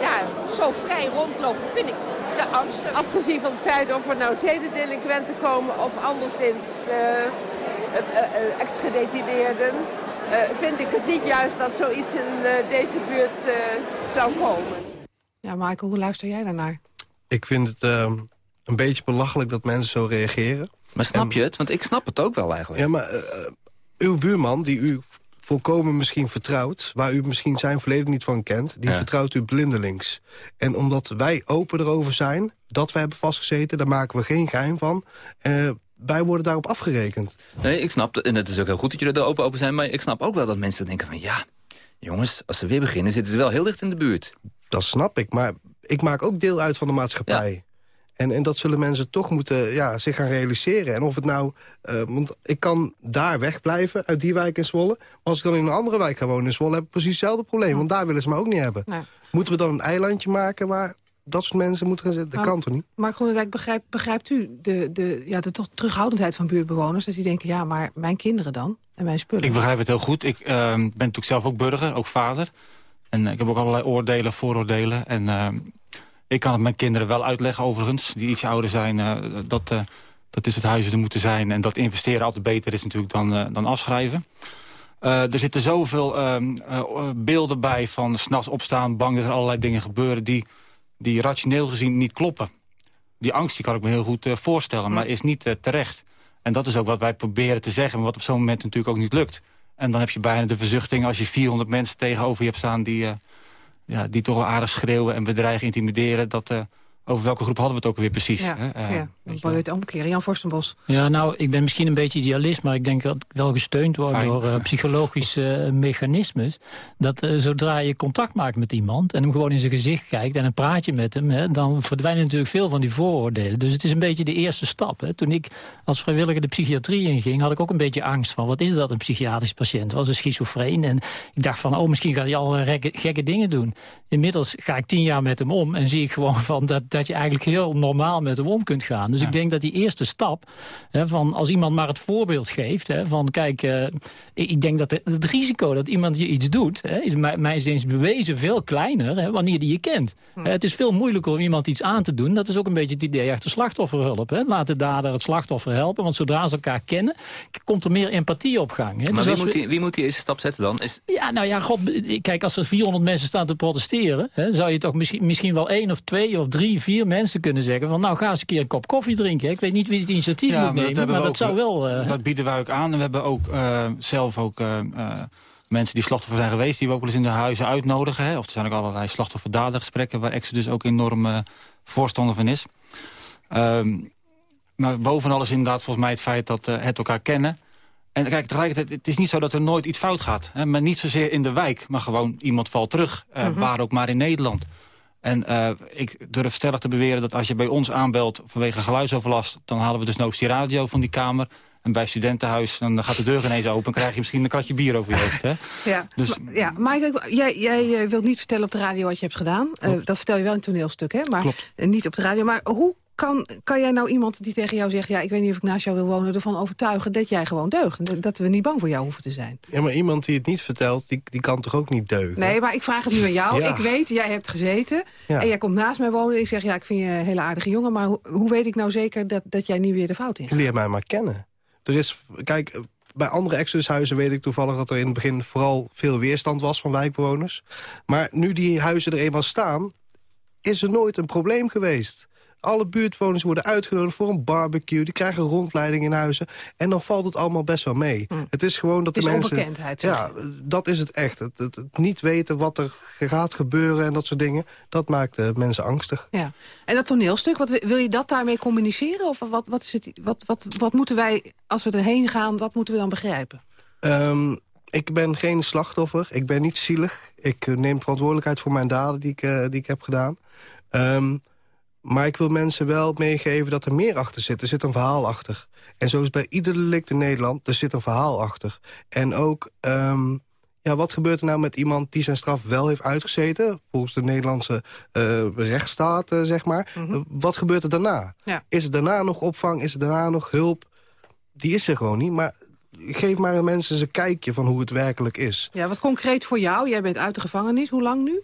ja, zo vrij rondlopen, vind ik de angst. Afgezien van het feit of er nou zedendelinquenten komen of anderszins uh, uh, ex-gedetineerden. Uh, vind ik het niet juist dat zoiets in uh, deze buurt uh, zou komen. Ja, Michael, hoe luister jij daarnaar? Ik vind het ehm, een beetje belachelijk dat mensen zo reageren. Maar snap en, je het? Want ik snap het ook wel eigenlijk. Ja, maar uw buurman, die u volkomen misschien vertrouwt... waar u misschien zijn verleden niet van kent... die ja. vertrouwt u blindelings. En omdat wij open erover zijn, dat we hebben vastgezeten... daar maken we geen geheim van wij worden daarop afgerekend. Nee, ik snap, en het is ook heel goed dat jullie er open over zijn... maar ik snap ook wel dat mensen denken van... ja, jongens, als ze weer beginnen zitten ze wel heel dicht in de buurt. Dat snap ik, maar ik maak ook deel uit van de maatschappij. Ja. En, en dat zullen mensen toch moeten ja, zich gaan realiseren. En of het nou... Uh, want ik kan daar wegblijven, uit die wijk in Zwolle. Maar als ik dan in een andere wijk ga wonen in Zwolle... heb ik precies hetzelfde probleem, want daar willen ze me ook niet hebben. Nee. Moeten we dan een eilandje maken waar dat soort mensen moeten gaan zitten. Dat maar, kan toch niet? Maar Groenendijk, begrijpt, begrijpt u de, de, ja, de toch terughoudendheid van buurtbewoners? Dat die denken, ja, maar mijn kinderen dan? En mijn spullen? Ik begrijp het heel goed. Ik uh, ben natuurlijk zelf ook burger, ook vader. En uh, ik heb ook allerlei oordelen, vooroordelen. En uh, ik kan het mijn kinderen wel uitleggen overigens, die iets ouder zijn... eh, dat, dat is het huizen er moeten zijn. En dat investeren altijd beter is natuurlijk dan, dan afschrijven. Er zitten zoveel uh, beelden bij van s'nachts opstaan... bang dat er allerlei dingen gebeuren die die rationeel gezien niet kloppen. Die angst die kan ik me heel goed voorstellen, maar is niet terecht. En dat is ook wat wij proberen te zeggen, maar wat op zo'n moment natuurlijk ook niet lukt. En dan heb je bijna de verzuchting als je 400 mensen tegenover je hebt staan... die, ja, die toch wel aardig schreeuwen en bedreigen, intimideren... dat over welke groep hadden we het ook weer precies? Ja, hè? Uh, ja. het omkeren. Jan Forstenbos. Ja, nou, ik ben misschien een beetje idealist... maar ik denk dat ik wel gesteund word Fijn. door uh, psychologische uh, mechanismes. Dat zodra je contact maakt met iemand... en hem gewoon in zijn gezicht kijkt en een praatje met hem... Hè, dan verdwijnen natuurlijk veel van die vooroordelen. Dus het is een beetje de eerste stap. Hè. Toen ik als vrijwilliger de psychiatrie inging... had ik ook een beetje angst van... wat is dat, een psychiatrisch patiënt? Was een schizofreen. En ik dacht van, oh, misschien gaat hij al gekke, gekke dingen doen. Inmiddels ga ik tien jaar met hem om... en zie ik gewoon van dat dat je eigenlijk heel normaal met hem om kunt gaan. Dus ja. ik denk dat die eerste stap, hè, van als iemand maar het voorbeeld geeft... Hè, van kijk, uh, ik denk dat het risico dat iemand je iets doet... Hè, is mij sinds bewezen veel kleiner hè, wanneer die je kent. Hm. Het is veel moeilijker om iemand iets aan te doen. Dat is ook een beetje het idee achter slachtofferhulp. Hè. Laat de dader het slachtoffer helpen, want zodra ze elkaar kennen... komt er meer empathie op gang. Hè. Maar dus wie, moet die, wie moet die eerste stap zetten dan? Is... Ja, nou ja, god, kijk, als er 400 mensen staan te protesteren... Hè, zou je toch misschien, misschien wel één of twee of drie, vier mensen kunnen zeggen... van nou, ga eens een keer een kop koffie drinken. Ik weet niet wie het initiatief ja, moet nemen, dat maar dat ook, zou wel... Uh... Dat bieden wij ook aan. En we hebben ook uh, zelf ook... Uh, mensen die slachtoffer zijn geweest... die we ook wel eens in de huizen uitnodigen. Hè? Of er zijn ook allerlei slachtoffer-dadergesprekken... waar Exodus ook enorm voorstander van is. Um, maar bovenal is inderdaad volgens mij het feit dat het elkaar kennen... En kijk, tegelijkertijd, het is niet zo dat er nooit iets fout gaat. Hè? Maar niet zozeer in de wijk, maar gewoon iemand valt terug. Uh, mm -hmm. Waar ook maar in Nederland. En uh, ik durf stellig te beweren dat als je bij ons aanbelt vanwege geluidsoverlast... dan halen we dus nooit die radio van die kamer. En bij studentenhuis, dan gaat de deur ineens open... en krijg je misschien een kratje bier over je hoofd. Hè? Ja, dus, maar, ja, maar jij, jij wilt niet vertellen op de radio wat je hebt gedaan. Uh, dat vertel je wel in het toneelstuk, hè? maar Klopt. niet op de radio. Maar hoe kan, kan jij nou iemand die tegen jou zegt... ja, ik weet niet of ik naast jou wil wonen, ervan overtuigen dat jij gewoon deugt? En Dat we niet bang voor jou hoeven te zijn. Ja, maar iemand die het niet vertelt, die, die kan toch ook niet deugen? Nee, maar ik vraag het nu aan jou. Ja. Ik weet, jij hebt gezeten Ja. en jij komt naast mij wonen. Ik zeg, ja, ik vind je een hele aardige jongen... maar hoe, hoe weet ik nou zeker dat, dat jij niet weer de fout in gaat? Leer mij maar kennen. Er is, kijk, bij andere exodushuizen weet ik toevallig dat er in het begin vooral veel weerstand was van wijkbewoners. Maar nu die huizen er eenmaal staan, is er nooit een probleem geweest. Alle buurtwoners worden uitgenodigd voor een barbecue. Die krijgen een rondleiding in huizen. En dan valt het allemaal best wel mee. Het is gewoon dat Het de is mensen... onbekendheid, zeg Ja, dat is het echt. Het, het, het niet weten wat er gaat gebeuren en dat soort dingen. Dat maakt de mensen angstig. Ja. En dat toneelstuk, wat, wil je dat daarmee communiceren? Of wat, wat, is het, wat, wat, wat moeten wij, als we erheen gaan, wat moeten we dan begrijpen? Ehm, ik ben geen slachtoffer. Ik ben niet zielig. Ik eh, neem verantwoordelijkheid voor mijn daden die ik, eh, die ik heb gedaan. Ehm, maar ik wil mensen wel meegeven dat er meer achter zit. Er zit een verhaal achter. En zo is bij ieder delict in Nederland, er zit een verhaal achter. En ook, ehm, ja, wat gebeurt er nou met iemand die zijn straf wel heeft uitgezeten... volgens de Nederlandse eh, rechtsstaat, eh, zeg maar. Eh, wat gebeurt er daarna? Ja. Is er daarna nog opvang? Is er daarna nog hulp? Die is er gewoon niet, maar geef maar mensen eens een kijkje van hoe het werkelijk is. Ja, wat concreet voor jou? Jij bent uit de gevangenis. Hoe lang nu?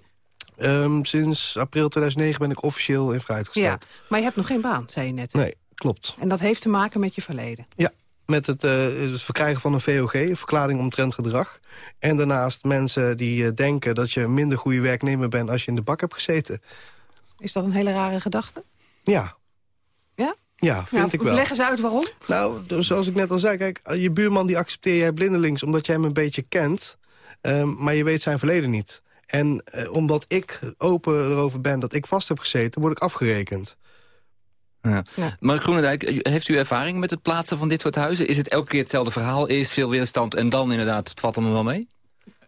Ehm, sinds april 2009 ben ik officieel in vrijheid Ja, gesteld. maar je hebt nog geen baan, zei je net. Nee, klopt. En dat heeft te maken met je verleden. Ja, met het, eh, het verkrijgen van een VOG, een verklaring omtrent gedrag. En daarnaast mensen die eh, denken dat je een minder goede werknemer bent... als je in de bak hebt gezeten. Is dat een hele rare gedachte? Ja. Ja? Ja, vind Nou, ik wel. Leg eens uit waarom. Nou, dus zoals ik net al zei, kijk, je buurman die accepteer jij blindelings... omdat jij hem een beetje kent, ehm, maar je weet zijn verleden niet. En eh, omdat ik open erover ben dat ik vast heb gezeten, word ik afgerekend. Ja. Maar Groenendijk, heeft u ervaring met het plaatsen van dit soort huizen? Is het elke keer hetzelfde verhaal? Eerst veel weerstand en dan inderdaad, het valt me wel mee?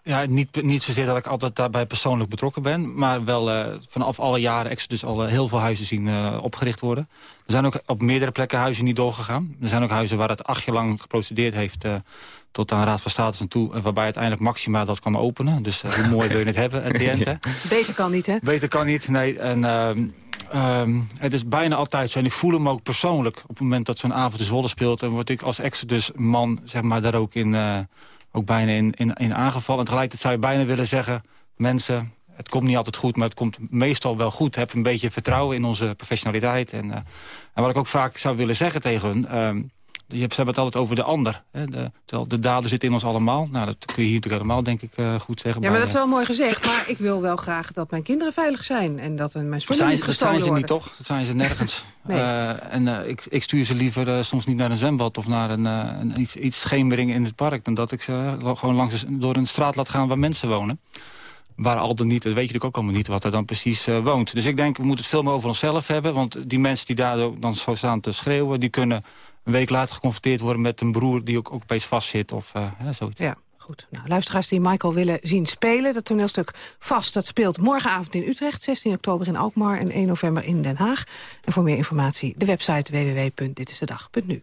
Ja, niet, niet zozeer dat ik altijd daarbij persoonlijk betrokken ben... maar wel eh, vanaf alle jaren Exodus al eh, heel veel huizen zien eh, opgericht worden. Er zijn ook op meerdere plekken huizen niet doorgegaan. Er zijn ook huizen waar het acht jaar lang geprocedeerd heeft... eh, tot aan Raad van State en toe, eh, waarbij uiteindelijk Maxima dat kan openen. Dus eh, hoe mooi wil je het hebben, the end, hè? Beter kan niet, hè? Beter kan niet, nee. En, ehm, ehm, het is bijna altijd zo. En ik voel hem ook persoonlijk. Op het moment dat zo'n avond de Zwolle speelt... dan word ik als Exodus-man zeg maar, daar ook, in, eh, ook bijna in, in, in aangevallen. En tegelijkertijd zou je bijna willen zeggen... mensen, het komt niet altijd goed, maar het komt meestal wel goed. Heb een beetje vertrouwen in onze professionaliteit. En, eh, en wat ik ook vaak zou willen zeggen tegen hun... je hebt, ze hebben het altijd over de ander. Hè? De, terwijl de dader zit in ons allemaal. Nou, dat kun je hier natuurlijk helemaal, denk ik, eh, goed zeggen. Ja, maar dat is eh, wel mooi gezegd. Maar ik wil wel graag dat mijn kinderen veilig zijn. En dat mijn spullen zijn, niet dat gestolen zijn ze niet, toch? Dat zijn ze nergens. Nee. Eh, en eh, ik, ik stuur ze liever eh, soms niet naar een zwembad... of naar een, eh, een iets, iets schemering in het park... dan dat ik ze eh, gewoon langs door een straat laat gaan waar mensen wonen. Waar al dan niet, dat weet je natuurlijk ook allemaal niet... wat er dan precies eh, woont. Dus ik denk, we moeten het veel meer over onszelf hebben. Want die mensen die daar dan zo staan te schreeuwen... die kunnen een week later geconfronteerd worden met een broer... die ook, ook opeens vastzit of eh, ja, zoiets. Ja, goed. Nou, luisteraars die Michael willen zien spelen. Dat toneelstuk Vast, dat speelt morgenavond in Utrecht... 16 oktober in Alkmaar en 1 november in Den Haag. En voor meer informatie de website www.ditistedag.nu.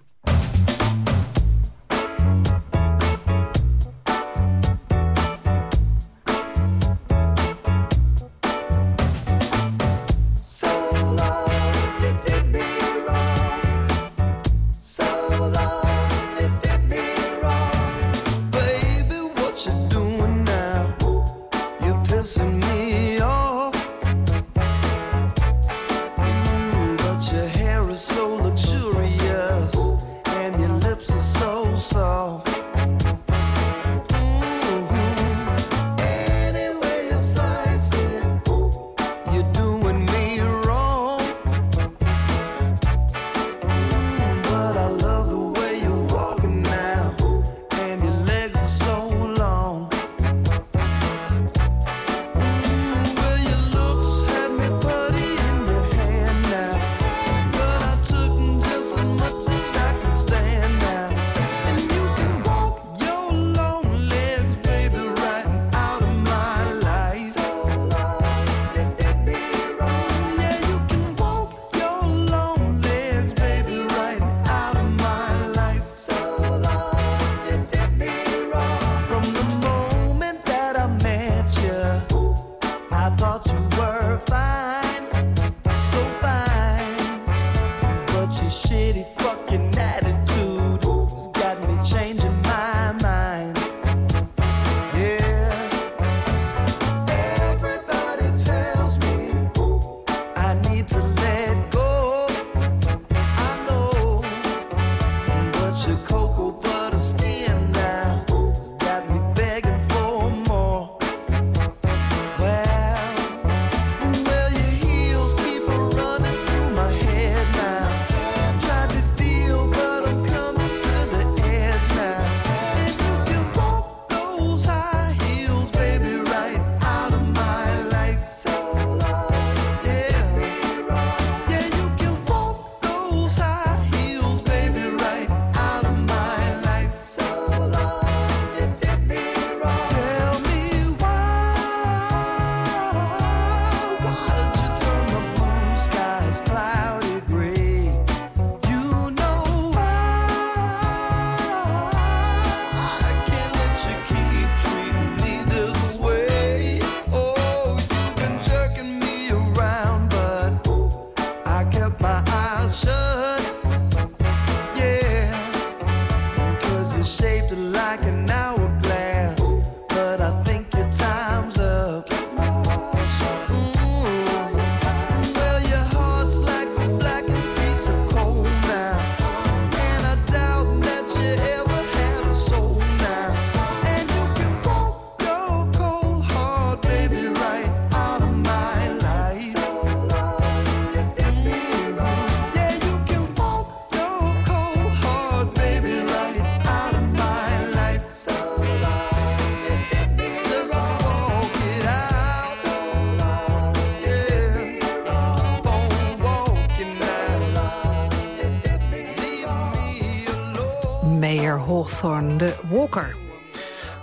Hawthorne, de Walker.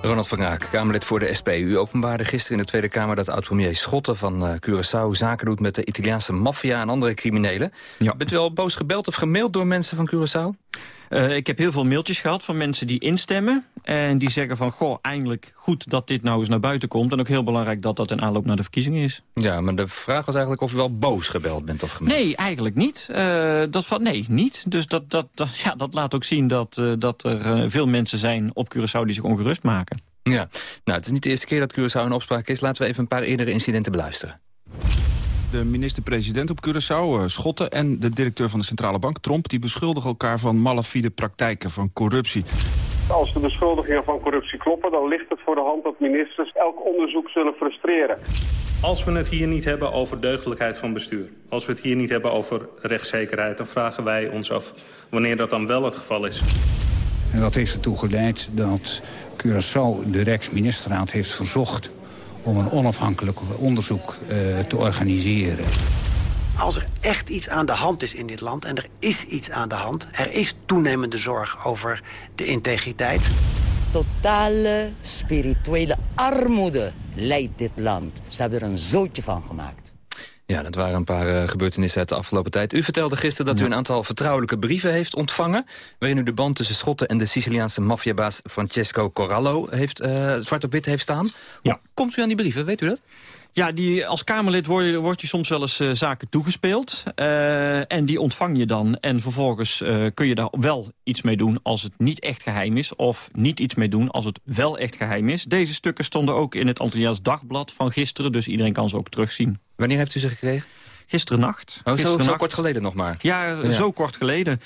Ronald van Raak, Kamerlid voor de SP. U openbaarde gisteren in de Tweede Kamer dat oud-premier Schotten van uh, Curaçao zaken doet met de Italiaanse maffia en andere criminelen. Bent u al boos gebeld of gemaild door mensen van Curaçao? Uh, ik heb heel veel mailtjes gehad van mensen die instemmen. En die zeggen van, goh, eindelijk goed dat dit nou eens naar buiten komt. En ook heel belangrijk dat dat een aanloop naar de verkiezingen is. Ja, maar de vraag was eigenlijk of u wel boos gebeld bent of gemaild. Nee, eigenlijk niet. Uh, dat van, nee, niet. Dus dat, dat, dat, ja, dat laat ook zien dat, uh, dat er veel mensen zijn op Curaçao die zich ongerust maken. Ja, nou, het is niet de eerste keer dat Curaçao in opspraak is. Laten we even een paar eerdere incidenten beluisteren. De minister-president op Curaçao, Schotten... en de directeur van de Centrale Bank, Tromp... die beschuldigen elkaar van malafide praktijken, van corruptie. Als de beschuldigingen van corruptie kloppen... dan ligt het voor de hand dat ministers elk onderzoek zullen frustreren. Als we het hier niet hebben over deugdelijkheid van bestuur... als we het hier niet hebben over rechtszekerheid... dan vragen wij ons af wanneer dat dan wel het geval is. En dat heeft ertoe geleid dat Curaçao de Rijksministerraad heeft verzocht om een onafhankelijk onderzoek uh, te organiseren. Als er echt iets aan de hand is in dit land, en er is iets aan de hand... er is toenemende zorg over de integriteit. Totale spirituele armoede leidt dit land. Ze hebben er een zootje van gemaakt. Ja, dat waren een paar uh, gebeurtenissen uit de afgelopen tijd. U vertelde gisteren dat u een aantal vertrouwelijke brieven heeft ontvangen... waarin u de band tussen Schotten en de Siciliaanse maffiabaas Francesco Corallo heeft, uh, zwart op wit heeft staan. Hoe ja. komt u aan die brieven, weet u dat? Ja, die, als Kamerlid word je, word je soms wel eens uh, zaken toegespeeld. Uh, en die ontvang je dan. En vervolgens uh, kun je daar wel iets mee doen als het niet echt geheim is. Of niet iets mee doen als het wel echt geheim is. Deze stukken stonden ook in het Antilliaans Dagblad van gisteren. Dus iedereen kan ze ook terugzien. Wanneer heeft u ze gekregen? Gisteren nacht. Oh, zo, zo kort geleden nog maar? Ja, ja, zo kort geleden.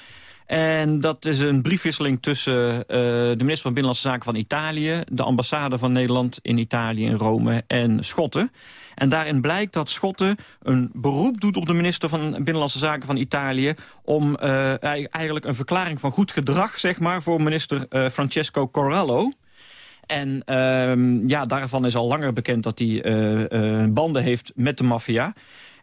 En dat is een briefwisseling tussen uh, de minister van Binnenlandse Zaken van Italië... de ambassade van Nederland in Italië in Rome en Schotten. En daarin blijkt dat Schotten een beroep doet op de minister van Binnenlandse Zaken van Italië... om uh, eigenlijk een verklaring van goed gedrag zeg maar, voor minister uh, Francesco Corallo... En uh, ja, daarvan is al langer bekend dat hij uh, banden heeft met de maffia.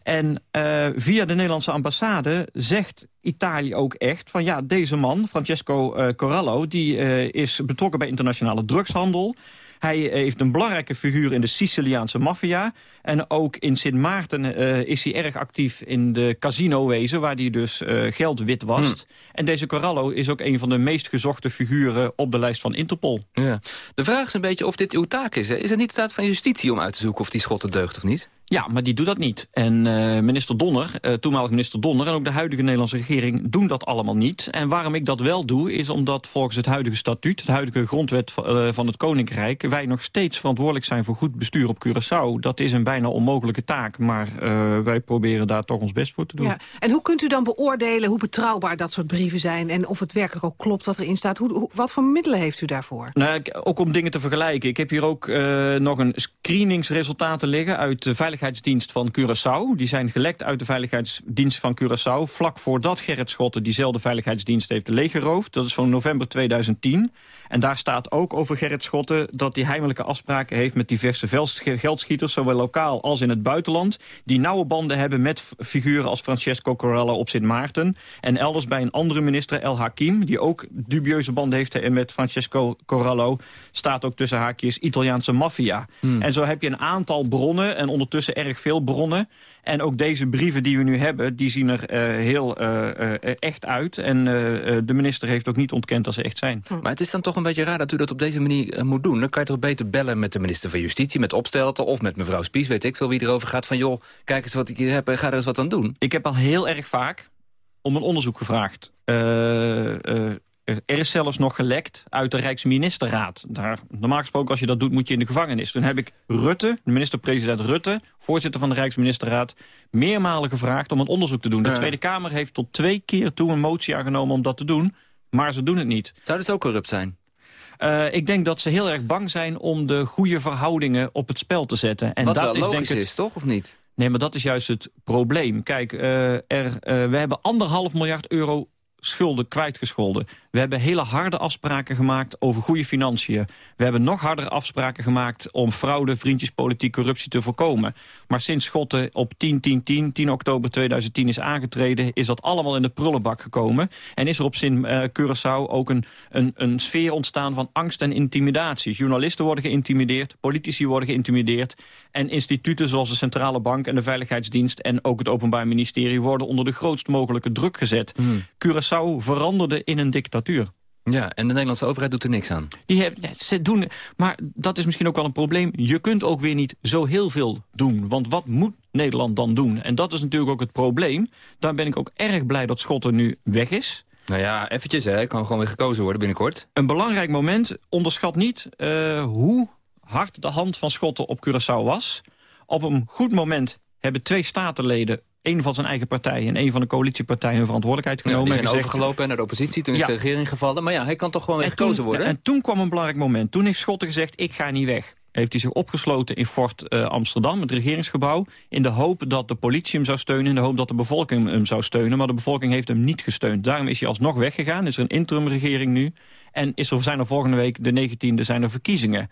En uh, via de Nederlandse ambassade zegt Italië ook echt van ja, deze man, Francesco Corallo, die is betrokken bij internationale drugshandel. Hij heeft een belangrijke figuur in de Siciliaanse maffia. En ook in Sint Maarten uh, is hij erg actief in de casinowezen... waar hij dus uh, geld witwast. Hmm. En deze Corallo is ook een van de meest gezochte figuren... op de lijst van Interpol. Ja. De vraag is een beetje of dit uw taak is. Hè? Is het niet de taak van justitie om uit te zoeken of die schotten deugt of niet? Ja, maar die doet dat niet. En uh, minister Donner, uh, toenmalig minister Donner... en ook de huidige Nederlandse regering doen dat allemaal niet. En waarom ik dat wel doe, is omdat volgens het huidige statuut... het huidige grondwet uh, van het Koninkrijk... wij nog steeds verantwoordelijk zijn voor goed bestuur op Curaçao. Dat is een bijna onmogelijke taak, maar wij proberen daar toch ons best voor te doen. Ja. En hoe kunt u dan beoordelen hoe betrouwbaar dat soort brieven zijn... en of het werkelijk ook klopt wat erin staat? Hoe, hoe, wat voor middelen heeft u daarvoor? Nou, ook om dingen te vergelijken. Ik heb hier ook nog een screeningsresultaten liggen... uit de Veiligheidsdienst van Curaçao. Die zijn gelekt uit de Veiligheidsdienst van Curaçao... vlak voordat Gerrit Schotten diezelfde Veiligheidsdienst heeft leeggeroofd. Dat is van november 2010. En daar staat ook over Gerrit Schotten... dat hij heimelijke afspraken heeft met diverse geldschieters... zowel lokaal als in het buitenland... die nauwe banden hebben met figuren als Francesco Corallo op Sint Maarten... en elders bij een andere minister, El Hakim... die ook dubieuze banden heeft met Francesco Corallo... staat ook tussen haakjes Italiaanse maffia. Hmm. En zo heb je een aantal bronnen en ondertussen erg veel bronnen. En ook deze brieven die we nu hebben, die zien er uh, heel uh, uh, echt uit. En de minister heeft ook niet ontkend dat ze echt zijn. Hm. Maar het is dan toch een beetje raar dat u dat op deze manier moet doen. Dan kan je toch beter bellen met de minister van Justitie, met Opstelten... of met mevrouw Spies, weet ik veel wie erover gaat. Van joh, kijk eens wat ik hier heb en ga er eens wat aan doen. Ik heb al heel erg vaak om een onderzoek gevraagd. Er is zelfs nog gelekt uit de Rijksministerraad. Daar, normaal gesproken, als je dat doet, moet je in de gevangenis. Toen heb ik Rutte, de minister-president Rutte... voorzitter van de Rijksministerraad, meermalen gevraagd om een onderzoek te doen. De uh. Tweede Kamer heeft tot twee keer toe een motie aangenomen om dat te doen. Maar ze doen het niet. Zou dit ook corrupt zijn? Uh, ik denk dat ze heel erg bang zijn om de goede verhoudingen op het spel te zetten. En Wat dat is, denk ik, is, toch? Of niet? Nee, maar dat is juist het probleem. Kijk, uh, er, uh, we hebben anderhalf miljard euro schulden kwijtgescholden. We hebben hele harde afspraken gemaakt over goede financiën. We hebben nog hardere afspraken gemaakt om fraude, vriendjespolitiek, corruptie te voorkomen. Maar sinds Schotten op 10, 10, 10, 10 oktober 2010 is aangetreden... is dat allemaal in de prullenbak gekomen. En is er op Sint uh, Curaçao ook een, een, een sfeer ontstaan van angst en intimidatie. Journalisten worden geïntimideerd, politici worden geïntimideerd... en instituten zoals de Centrale Bank en de Veiligheidsdienst... en ook het Openbaar Ministerie worden onder de grootst mogelijke druk gezet. Hmm. Curaçao veranderde in een dictatuur. Ja, en de Nederlandse overheid doet er niks aan. Die hebben, ze doen, maar dat is misschien ook wel een probleem. Je kunt ook weer niet zo heel veel doen. Want wat moet Nederland dan doen? En dat is natuurlijk ook het probleem. Daar ben ik ook erg blij dat Schotten nu weg is. Nou ja, eventjes, hè. kan gewoon weer gekozen worden binnenkort. Een belangrijk moment. Onderschat niet uh, hoe hard de hand van Schotten op Curaçao was. Op een goed moment hebben twee statenleden een van zijn eigen partij en een van de coalitiepartijen hun verantwoordelijkheid genomen. Ja, die zijn overgelopen naar de oppositie, toen is de regering gevallen. Maar ja, hij kan toch gewoon weer gekozen worden? en toen kwam een belangrijk moment. Toen heeft Schotten gezegd, ik ga niet weg. Heeft hij zich opgesloten in Fort uh, Amsterdam, het regeringsgebouw... in de hoop dat de politie hem zou steunen... in de hoop dat de bevolking hem zou steunen. Maar de bevolking heeft hem niet gesteund. Daarom is hij alsnog weggegaan. Is er een interimregering nu. En is er, zijn er volgende week, de 19e, zijn er verkiezingen.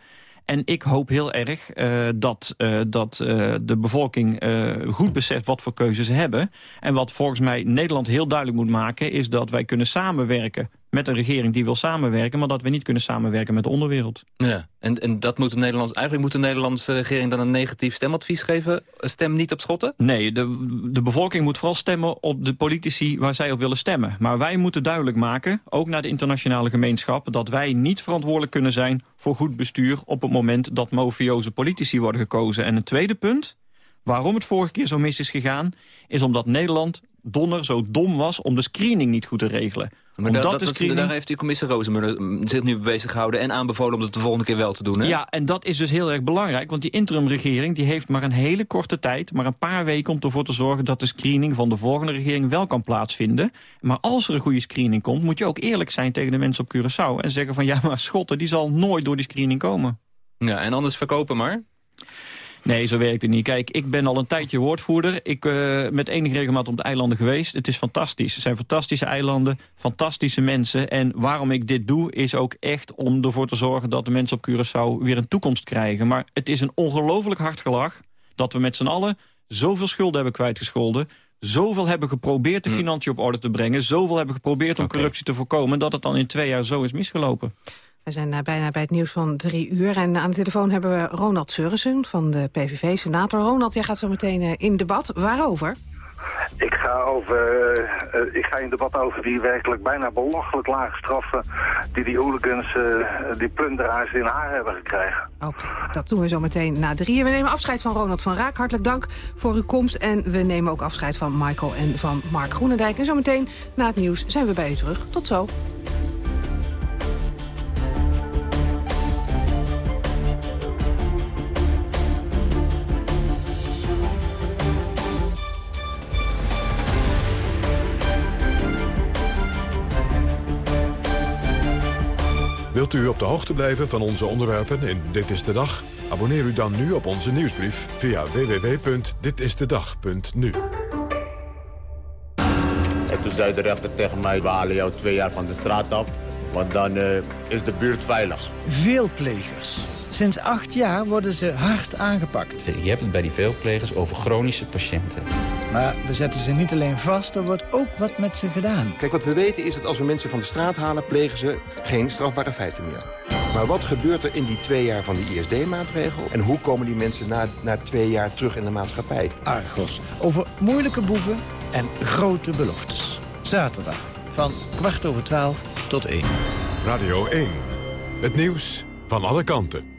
En ik hoop heel erg uh, dat, uh, dat uh, de bevolking goed beseft wat voor keuzes ze hebben. En wat volgens mij Nederland heel duidelijk moet maken... is dat wij kunnen samenwerken met een regering die wil samenwerken... maar dat we niet kunnen samenwerken met de onderwereld. Ja, en, en dat moet de Nederland, eigenlijk moet de Nederlandse regering dan een negatief stemadvies geven? Stem niet op Schotten? Nee, de, de bevolking moet vooral stemmen op de politici waar zij op willen stemmen. Maar wij moeten duidelijk maken, ook naar de internationale gemeenschap... dat wij niet verantwoordelijk kunnen zijn voor goed bestuur... op het moment dat mafioze politici worden gekozen. En een tweede punt, waarom het vorige keer zo mis is gegaan... is omdat Nederland donner zo dom was om de screening niet goed te regelen. Maar da, dat, screening... daar heeft die commissie Rozenmuller zich nu bezig gehouden... en aanbevolen om dat de volgende keer wel te doen. Hè? Ja, en dat is dus heel erg belangrijk. Want die interimregering die heeft maar een hele korte tijd... maar een paar weken om ervoor te zorgen... dat de screening van de volgende regering wel kan plaatsvinden. Maar als er een goede screening komt... moet je ook eerlijk zijn tegen de mensen op Curaçao... en zeggen van ja, maar Schotten die zal nooit door die screening komen. Ja, en anders verkopen maar? Nee, zo werkt het niet. Kijk, ik ben al een tijdje woordvoerder. Ik uh, met enige regelmaat op de eilanden geweest. Het is fantastisch. Het zijn fantastische eilanden, fantastische mensen. En waarom ik dit doe, is ook echt om ervoor te zorgen... dat de mensen op Curaçao weer een toekomst krijgen. Maar het is een ongelooflijk hard gelach... dat we met z'n allen zoveel schulden hebben kwijtgescholden... zoveel hebben geprobeerd de financiën op orde te brengen... zoveel hebben geprobeerd om corruptie te voorkomen... dat het dan in twee jaar zo is misgelopen. We zijn uh, bijna bij het nieuws van drie uur. En aan de telefoon hebben we Ronald Seurissen van de PVV, senator. Ronald, jij gaat zo meteen uh, in debat. Waarover? Ik ga, over, uh, ik ga in debat over die werkelijk bijna belachelijk lage straffen... die die hooligans, die plunderaars in haar hebben gekregen. Oké, dat doen we zo meteen na drieën. We nemen afscheid van Ronald van Raak. Hartelijk dank voor uw komst. En we nemen ook afscheid van Michael en van Mark Groenendijk. En zometeen na het nieuws zijn we bij u terug. Tot zo. Wilt u op de hoogte blijven van onze onderwerpen in Dit is de Dag? Abonneer u dan nu op onze nieuwsbrief via www.ditistedag.nu. En toen zei de rechter tegen mij, we halen jou twee jaar van de straat af. Want dan uh, is de buurt veilig. Veelplegers. Sinds acht jaar worden ze hard aangepakt. Je hebt het bij die veelplegers over chronische patiënten. Maar we zetten ze niet alleen vast, er wordt ook wat met ze gedaan. Kijk, wat we weten is dat als we mensen van de straat halen... plegen ze geen strafbare feiten meer. Maar wat gebeurt er in die twee jaar van die ISD-maatregel? En hoe komen die mensen na, na twee jaar terug in de maatschappij? Argos, over moeilijke boeven en grote beloftes. Zaterdag, van kwart over twaalf tot één. Radio 1, het nieuws van alle kanten.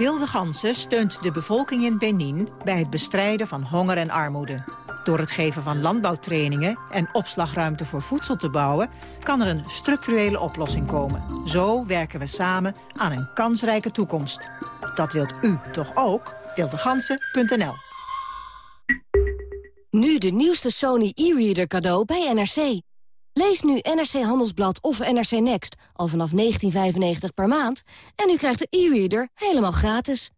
Wilde Gansen steunt de bevolking in Benin bij het bestrijden van honger en armoede. Door het geven van landbouwtrainingen en opslagruimte voor voedsel te bouwen... kan er een structurele oplossing komen. Zo werken we samen aan een kansrijke toekomst. Dat wilt u toch ook? Wildegansen.nl Nu de nieuwste Sony e-reader cadeau bij NRC. Lees nu NRC Handelsblad of NRC Next al vanaf 19,95 per maand... en u krijgt de e-reader helemaal gratis.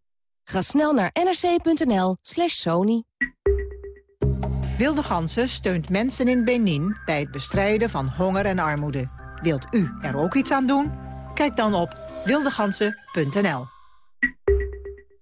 Ga snel naar nrc.nl slash sony. Wilde Gansen steunt mensen in Benin bij het bestrijden van honger en armoede. Wilt u er ook iets aan doen? Kijk dan op wildegansen.nl.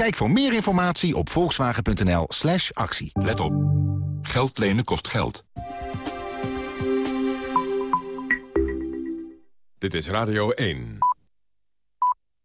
Kijk voor meer informatie op volkswagen.nl slash actie. Let op. Geld lenen kost geld. Dit is Radio 1.